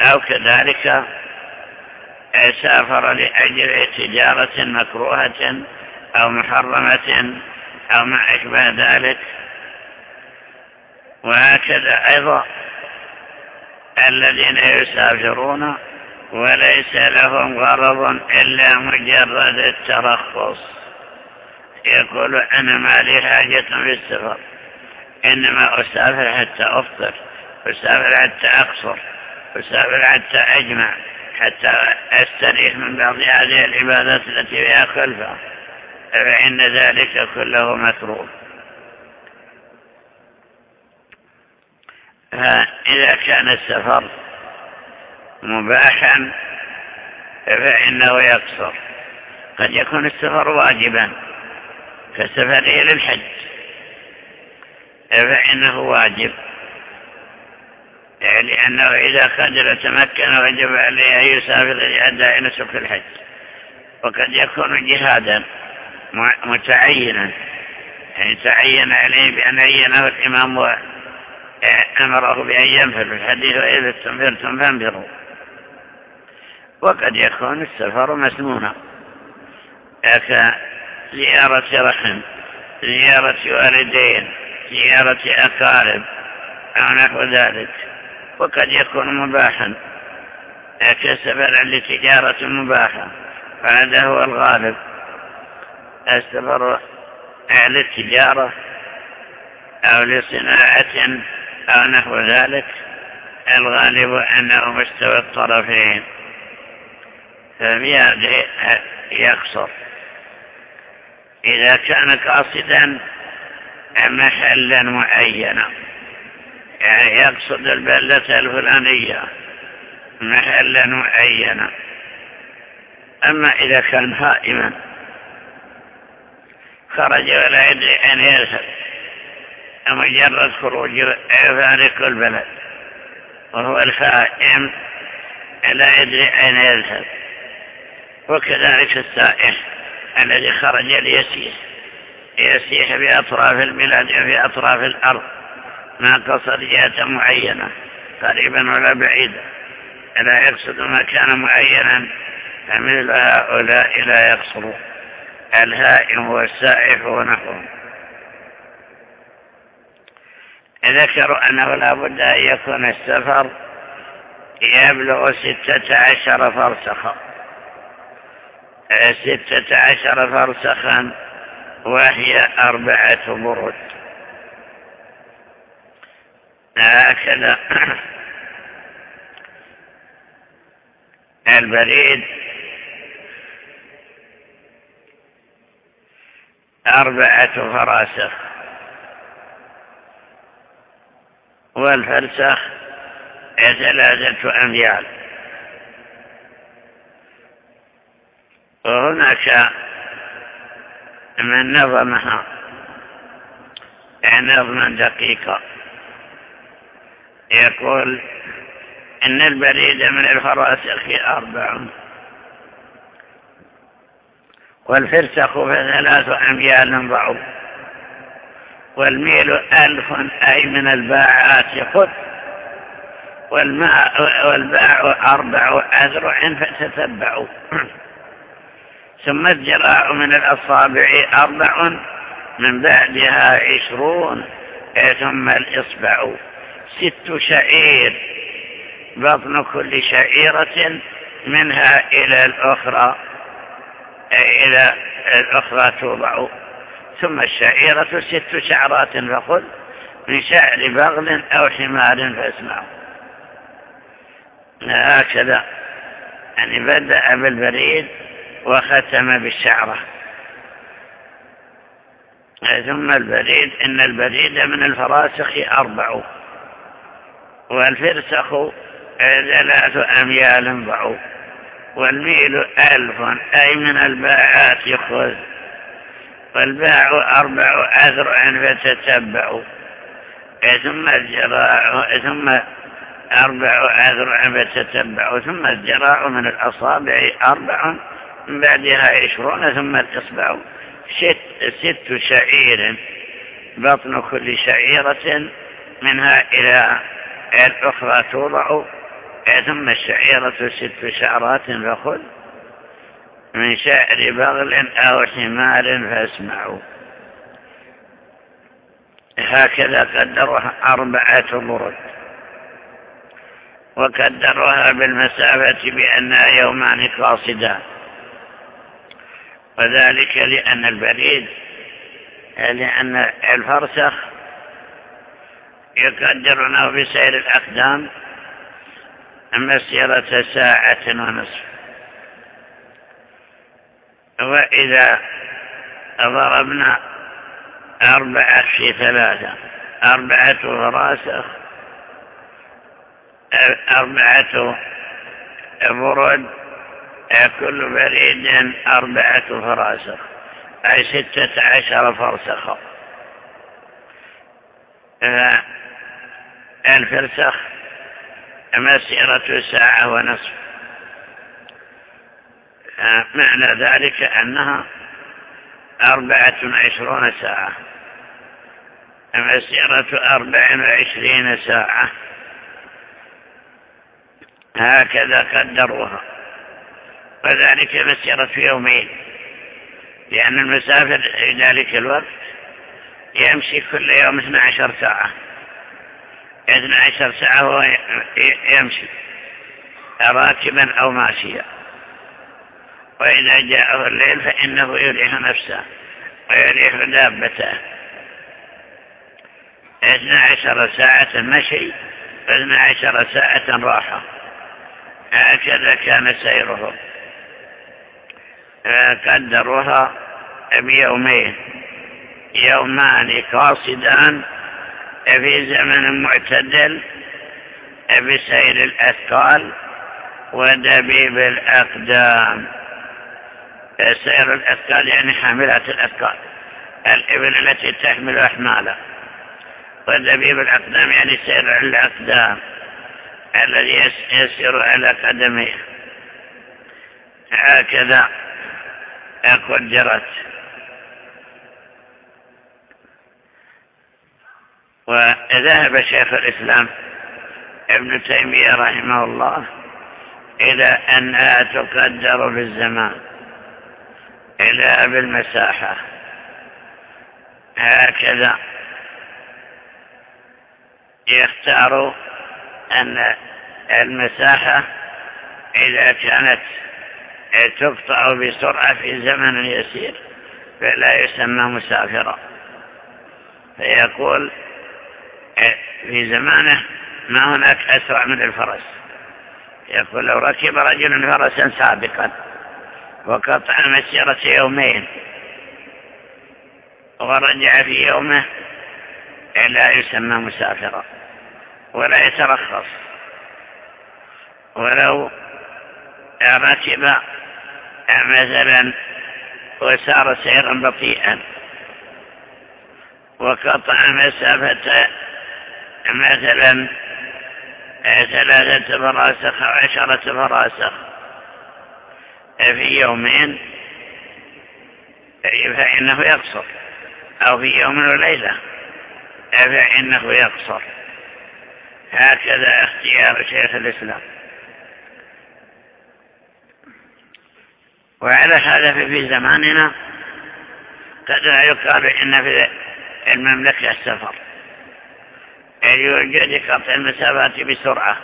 أو كذلك سافر لأجل تجارة مكروهة. أو محرمة أو ما أشبه ذلك. وهكذا أيضا الذين يسافرون وليس لهم غرض إلا مجرد الترخص. يقول أنا ما لي حاجة في السفر إنما أسافر حتى أفطر أسافر حتى أقصر أسافر حتى أجمع حتى أستريح من بعض هذه العبادات التي فيها خلفة. فإن ذلك كله مكروه فإذا كان السفر مباحا فإنه يقصر. قد يكون السفر واجبا كسفره للحج فإنه واجب لأنه إذا قدر تمكن وجب عليه أن يسافر لأداء نسك الحج. وقد يكون جهادا متعينا. يعني تعين عليه بأن عينه الإمام أمره بأن ينفر في الحديث وإذا استنفرتم فانفروا وقد يكون السفر مسنونا. كزيارة رحم زيارة والدين زيارة أقارب أو نحو ذلك. وقد يكون مباحا. كسفر لتجارة مباحة. فهذا هو الغالب. السفر للتجارة أو لصناعة أو نحو ذلك الغالب أنه مستوى الطرفين. ففي هذه يقصر. إذا كان قاصدا محلا معينا يعني يقصد البلدة الفلانية محلا معينا. أما إذا كان هائما خرج ولا يدري أن يذهب مجرد خروج فارق البلد وهو الخائم لا يدري أين يذهب وكذلك السائح الذي خرج ليسيح يسيح في أطراف البلاد وفي أطراف الأرض. ما قصد جهة معينة قريبا ولا بعيدا. لا يقصد مكانا معينا فمثل هؤلاء لا يقصرون الهائم والسائح ونحوه. ذكروا أنه لا بد أن يكون السفر يبلغ ستة عشر فرسخا. ستة عشر فرسخا وهي أربعة برد. هكذا البريد أربعة فراسخ. والفرسخ ثلاثة أميال. وهناك من نظمها نظما دقيقا يقول إن البريد من الفراسخ أربع. والفرسخ فثلاث أميال ضعف والميل ألف أي من الباعات خذ والماء والباع أربع أذرع فتتبعوا ثم الذراع من الأصابع أربع من بعدها عشرون. ثم الإصبع. ست شعير. بطن كل شعيرة منها إلى الأخرى. إلى الأخرى توضع. ثم الشعيرة ست شعرات فخذ من شعر بغل أو حمار فاسمعوا هكذا. يعني بدأ بالبريد وختم بالشعرة. ثم البريد إن البريد من الفراسخ أربع. والفرسخ ثلاث أميال ضعوا. والميل ألف أي من الباعات خذ والباع أربع أذرع فتتبع ثم الجراع ثم أربع أذرع فتتبع ثم الجراع من الأصابع أربع من بعدها عشرون ثم الإصبع. ست, ست شعير بطن كل شعيرة منها إلى الأخرى توضع. ثم الشعيرة ست شعرات فخذ من شعر بغل أو حمار فاسمعوا. هكذا قدرها أربعة برد. وقدروها بالمسافة بأنها يومان قاصدان وذلك لأن البريد لأن الفرسخ يقدرونه بسير الأقدام. مسيرة ساعة ونصف. وإذا ضربنا أربعة في ثلاثة أربعة فراسخ أربعة برد كل بريد أربعة فراسخ أي ستة عشر فرسخة. الفرسخ مسيرة ساعة ونصف. معنى ذلك أنها أربعة وعشرون ساعة. مسيرة أربع وعشرين ساعة هكذا قدروها. وذلك مسيرة يومين. لأن المسافر في ذلك الوقت يمشي كل يوم 12 ساعة. 12 ساعة هو يمشي راكبا أو ماشيا. وإذا جاءه الليل فإنه يريح نفسه ويريح دابته. 12 ساعة مشي 12 ساعة راحة. هكذا كان سيره. قدروها بيومين يومان قاصدان في زمن معتدل بسير الأثقال ودبيب الأقدام. سير الأثقال يعني حاملات الأثقال الإبل التي تحمل أحمالا ودبيب الأقدام يعني سير الأقدام الذي يسير على قدميه. هكذا قدرت وذهب شيخ الإسلام ابن تيمية رحمه الله إلى أنها تقدر بالزمان إلى بالمساحة. هكذا يختار أن المساحة إذا كانت تقطع بسرعة في زمن يسير فلا يسمى مسافرا. فيقول في زمانه ما هناك أسرع من الفرس. يقول لو ركب رجل فرسا سابقا وقطع مسيرة يومين ورجع في يومه لا يسمى مسافرا ولا يترخص. ولو ركب مثلا وسار سيرا بطيئا وقطع مسافة مثلا ثلاثة فراسخ أو عشرة فراسخ. في يومين فإنه يقصر. أو في يوم وليلة فإنه يقصر. هكذا اختيار شيخ الإسلام. وعلى هذا في زماننا قد لا يقال إن في المملكة السفر. يوجد قطع المسافات بسرعة.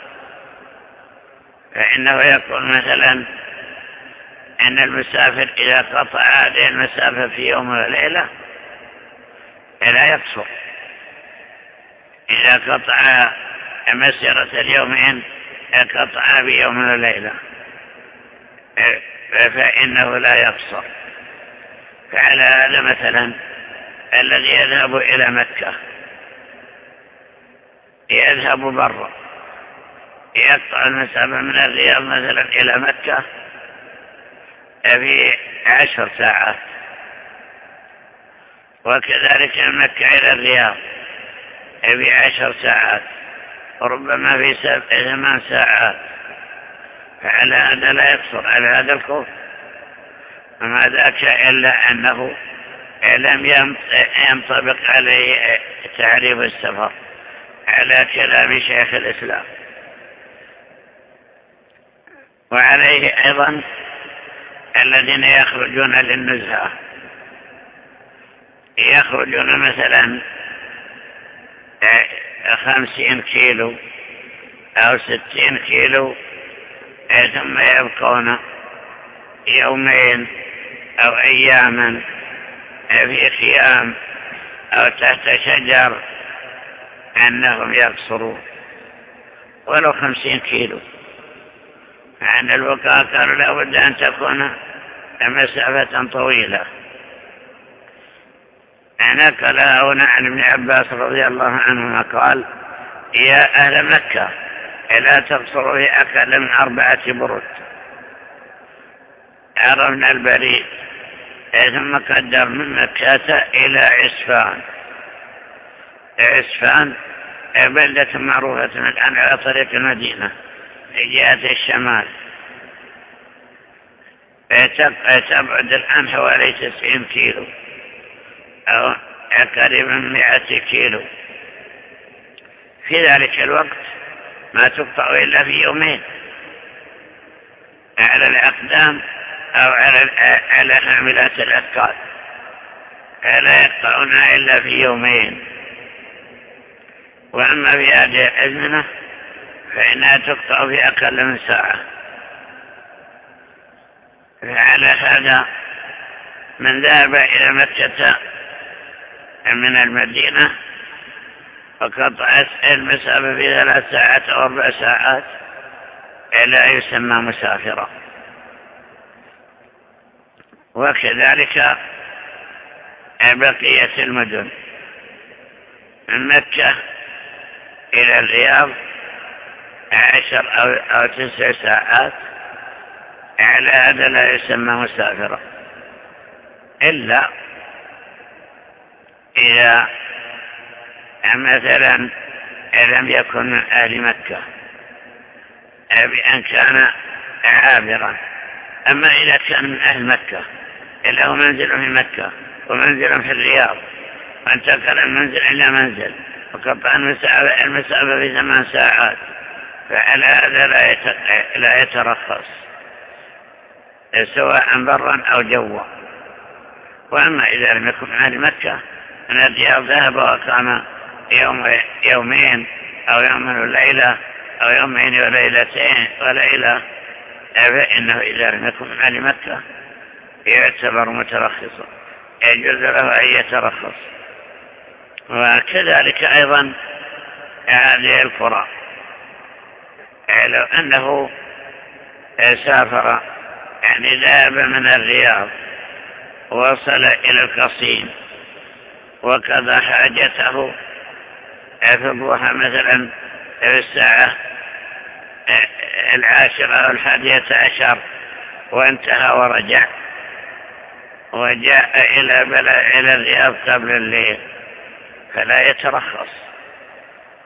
فإنه يقول مثلا أن المسافر إذا قطع هذه المسافة في يوم وليلة لا يقصر. إذا قطع مسيرة اليومين قطع بيوم وليلة. فإنه لا يقصر. فعلى هذا مثلا الذي يذهب إلى مكة. يذهب برا يقطع المسافة من الرياض مثلا إلى مكة في عشر ساعات. وكذلك من مكة إلى الرياض في عشر ساعات. وربما في ثمان ساعات. فعلى هذا لا يقصر على هذا الكفر. وما ذاك إلا أنه لم ينطبق عليه تعريف السفر. على كلام شيخ الإسلام. وعليه أيضا الذين يخرجون للنزهة. يخرجون مثلا خمسين كيلو أو ستين كيلو ثم يبقون يومين أو أياما في خيام أو تحت شجر. أنهم يقصرون ولو خمسين كيلو. عن البقاء قالوا لابد أن تكون مسافة طويلة. نقل هنا عن ابن عباس رضي الله عنهما قال يا أهل مكة لا تقصروا في أقل من أربعة برد. عرفنا البريد ثم قدر من مكة إلى عسفان عسفان بلدة معروفة الآن على طريق المدينة في جهة الشمال. تبعد الآن حوالي تسعين كيلو أو قريبا من مئة كيلو. في ذلك الوقت ما تقطع إلا في يومين. على الأقدام أو على على حاملات الأثقال لا يقطعونها إلا في يومين. وأما في هذه الأزمنة فإنها تقطع في أقل من ساعة. فعلى هذا من ذهب إلى مكة من المدينة وقطع المسافة في ثلاث ساعات أو أربع ساعات لا يسمى مسافرا وكذلك بقية المدن. من مكة إلى الرياض عشر أو, تسع ساعات على هذا لا يسمى مسافرا. إلا إذا مثلا لم يكن من أهل مكة بأن كان عابرا. أما إذا كان من أهل مكة له منزل في مكة ومنزل في الرياض وانتقل المنزل إلى منزل. وقطع المسافة في ثمان ساعات. فعلى هذا لا يترخص. سواء برا أو جوا. وأما إذا لم يكن أهل مكة من الرياض ذهب وقام يوم يومين أو يوم وليلة أو يومين وليلتين وليلة فإنه إذا لم يكن أهل مكة يعتبر مترخصا. يجوز له أن يترخص. وكذلك أيضا هذه القرى. لو أنه سافر يعني ذهب من الرياض وصل إلى القصيم وقضى حاجته في الضحى مثلا في الساعة العاشرة أو الحادية عشر وانتهى ورجع وجاء إلى إلى الرياض قبل الليل. فلا يترخص.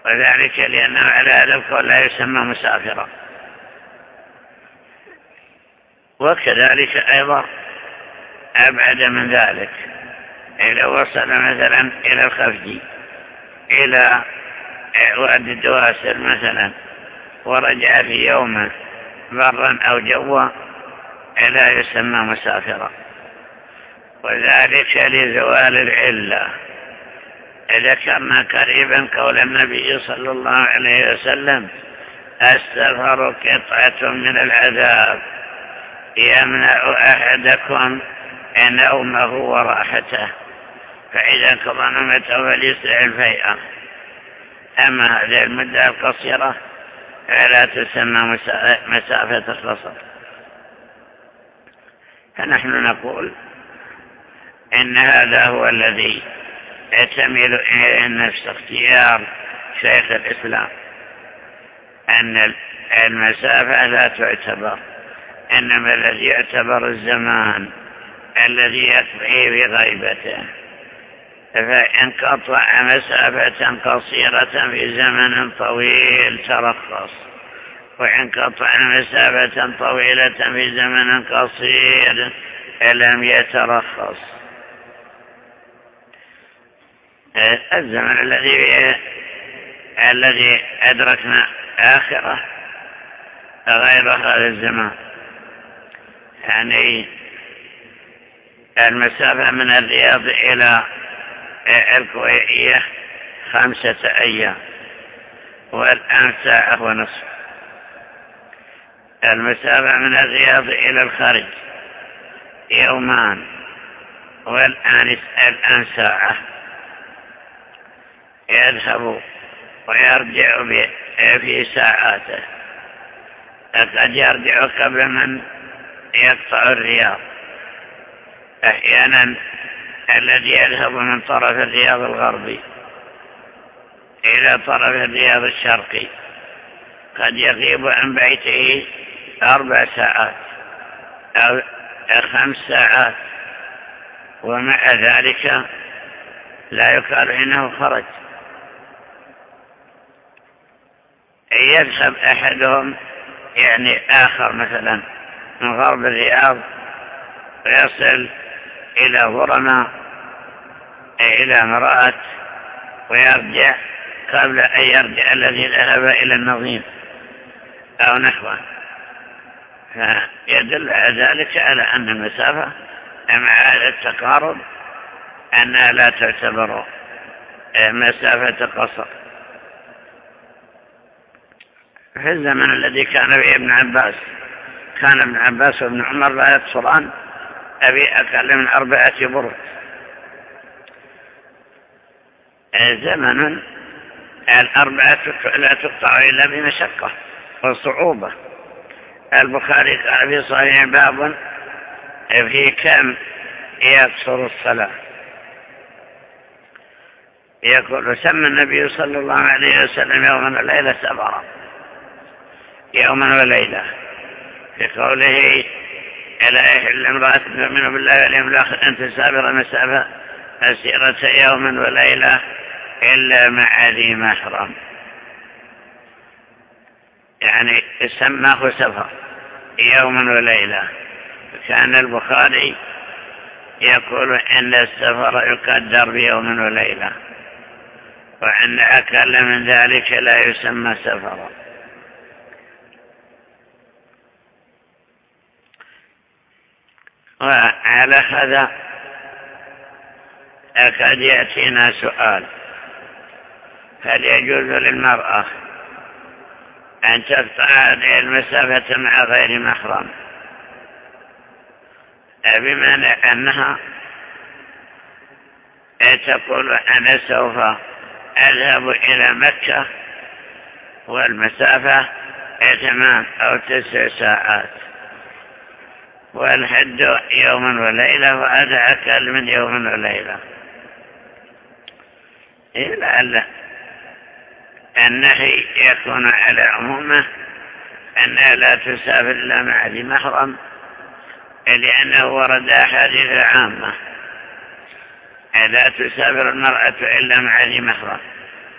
وذلك لأنه على هذا القول لا يسمى مسافرا. وكذلك أيضا أبعد من ذلك. إذا وصل مثلا إلى الخفجي إلى وادي الدواسر مثلا ورجع في يوم برا أو جوا لا يسمى مسافرا. وذلك لزوال العلة. ذكرنا قريبا قول النبي صلى الله عليه وسلم السفر قطعة من العذاب. يمنع أحدكم نومه وراحته. فإذا قضى نومته فليسرع الفيئة. أما هذه المدة القصيرة فلا تسمى مسافة القصر. فنحن نقول إن هذا هو الذي تميل إليه النفس اختيار شيخ الإسلام أن المسافة لا تعتبر إنما الذي يعتبر الزمان الذي يكفي بغيبته فإن قطع مسافة قصيرة في زمن طويل ترخص وإن قطع مسافة طويلة في زمن قصير لم يترخص الزمن الذي الذي أدركنا آخرة غير هذا الزمان. يعني المسافة من الرياض إلى الكويتية خمسة أيام والآن ساعة ونصف. المسافة من الرياض إلى الخارج يومان والآن الآن ساعة. يذهب ويرجع في ساعاته. قد يرجع قبل من يقطع الرياض. أحيانا الذي يذهب من طرف الرياض الغربي إلى طرف الرياض الشرقي. قد يغيب عن بيته أربع ساعات أو خمس ساعات. ومع ذلك لا يقال إنه خرج. يذهب أحدهم يعني آخر مثلا من غرب الرياض ويصل إلى غرمة إلى مرأة ويرجع قبل أن يرجع الذي ذهب إلى النظيم أو نحوه. فيدل على ذلك على أن المسافة مع هذا التقارب أنها لا تعتبر مسافة قصر. في الزمن الذي كان فيه ابن عباس. كان ابن عباس وابن عمر لا يقصران أبي أقل من أربعة برد. زمن الأربعة لا تقطع إلا بمشقة وصعوبة. البخاري قال في صحيح باب في كم يقصر الصلاة. يقول سمى النبي صلى الله عليه وسلم يوما وليلة سبرا يوما وليلة. في قوله لا يحل امرأة تؤمن بالله واليوم الآخر أن تسافر مسافة أسيرة يوم وليلة إلا مع ذي محرم. يعني سماه سفر. يوم وليلة. كان البخاري يقول إن السفر يقدر بيوم وليلة. وأن أكل من ذلك لا يسمى سفرا. وعلى هذا قد يأتينا سؤال. هل يجوز للمرأة أن تقطع هذه المسافة مع غير محرم؟ بمعنى أنها تقول أنا سوف أذهب إلى مكة والمسافة ثمان أو تسع ساعات. والحد يوما وليلة أكل من يوم وليلة. لعل النهي يكون على عمومه أنها لا تسافر إلا مع ذي محرم لأنه ورد أحاديث عامة. لا تسافر المرأة إلا مع ذي محرم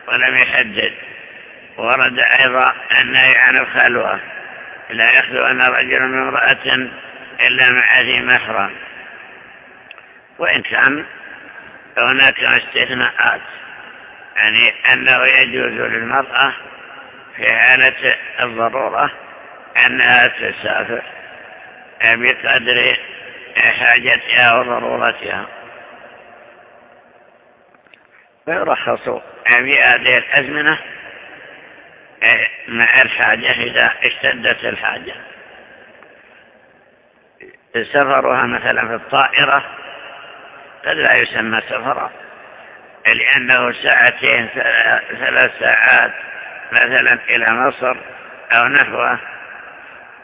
ولم يحدد ورد أيضا النهي عن الخلوة. لا يخلو أن رجل من امرأة إلا مع ذي محرم وإن كان هناك استثناءات يعني أنه يجوز للمرأة في حالة الضرورة أنها تسافر بقدر حاجتها وضرورتها. ويرخص في هذه الأزمنة مع الحاجة إذا اشتدت الحاجة. سفرها مثلا في الطائرة قد لا يسمى سفرا لأنه ساعتين ثلاث ساعات مثلا إلى مصر أو نحوه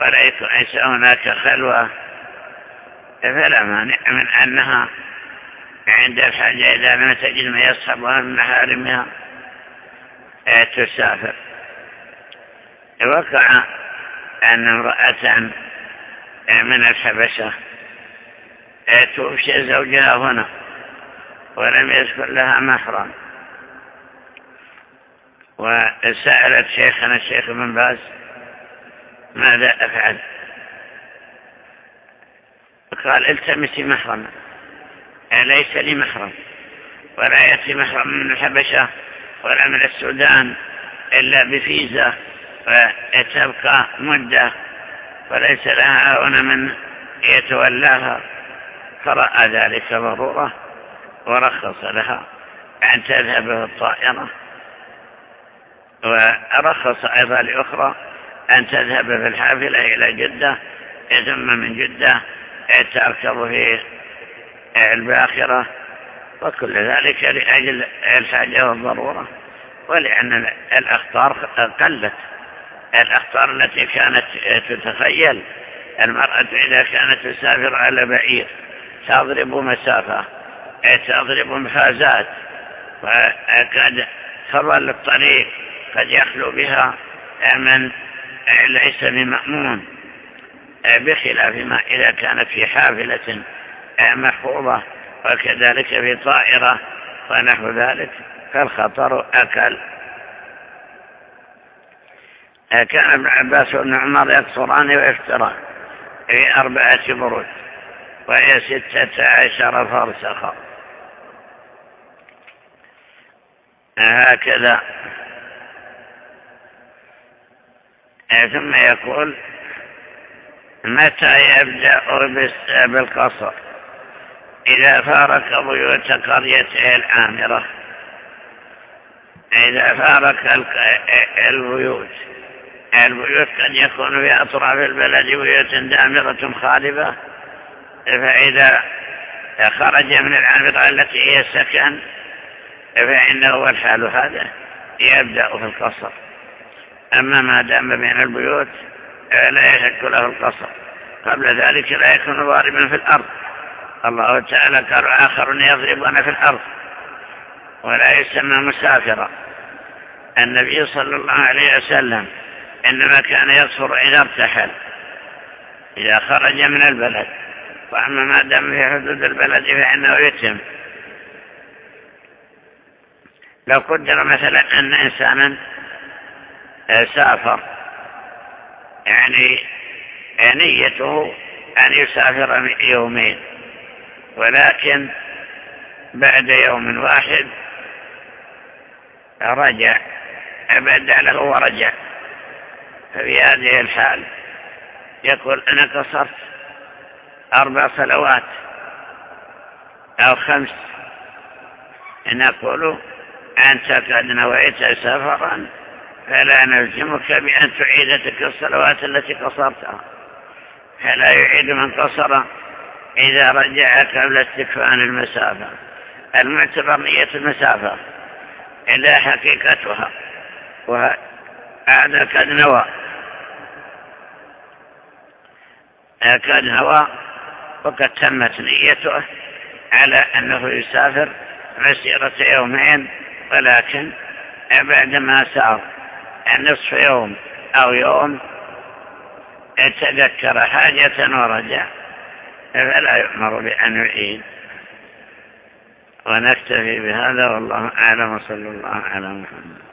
وليس هناك خلوة. فلا مانع من أنها عند الحاجة إذا لم تجد ما يصحبها من محارمها تسافر. وقع أن امرأة من الحبشة توفي زوجها هنا ولم يذكر لها محرم. وسألت شيخنا الشيخ بن باز ماذا أفعل؟ قال التمسي محرما. ليس لي محرم؟ ولا يأتي محرم من الحبشة ولا من السودان إلا بفيزا وتبقى مدة. وليس لها هنا من يتولاها فرأى ذلك ضرورة ورخص لها أن تذهب في الطائرة ورخص أيضا لأخرى أن تذهب في الحافلة إلى جدة ثم من جدة تركب في الباخرة وكل ذلك لأجل إلحاجة والضرورة ولأن الأخطار قلت الأخطار التي كانت تتخيل. المرأة إذا كانت تسافر على بعير تضرب مسافة تضرب محازات وقد تظل الطريق قد يخلو بها من ليس بمأمون بخلاف ما إذا كانت في حافلة محفوظة وكذلك في طائرة ونحو ذلك فالخطر أكل. كان ابن عباس وابن عمر يقصران ويفتران في أربعة برود وهي ستة عشر فرسخا. هكذا. ثم يقول متى يبدأ بالقصر؟ إذا فارق بيوت قريته العامرة إذا فارق البيوت. البيوت قد يكون في أطراف البلد بيوت دامرة خالبة فإذا خرج من العامرة التي هي السكن فإنه الحال هذا يبدأ في القصر. أما ما دام بين البيوت لا يحق له القصر. قبل ذلك لا يكون ضاربا في الأرض. الله تعالى قال آخر يضربون في الأرض ولا يسمى مسافرا. النبي صلى الله عليه وسلم إنما كان يصفر إذا ارتحل إذا خرج من البلد. وأما ما دام في حدود البلد فإنه يتم. لو قدر مثلا أن إنسانا سافر يعني نيته أن يسافر يومين. ولكن بعد يوم واحد رجع بدأ له ورجع. ففي هذه الحال. يقول أنا قصرت أربع صلوات أو خمس. نقول أنت قد نويت سفرا فلا نلزمك بأن تعيد تلك الصلوات التي قصرتها. فلا يعيد من قصر إذا رجع قبل استكفان المسافة. المعتبر نية المسافة إلى حقيقتها. وهذا قد نوى. قد نوى وقد تمت نيته على أنه يسافر مسيرة يومين ولكن بعدما سار نصف يوم أو يوم تذكر حاجة ورجع فلا يؤمر بأن يعيد. ونكتفي بهذا والله أعلم صلى الله على محمد.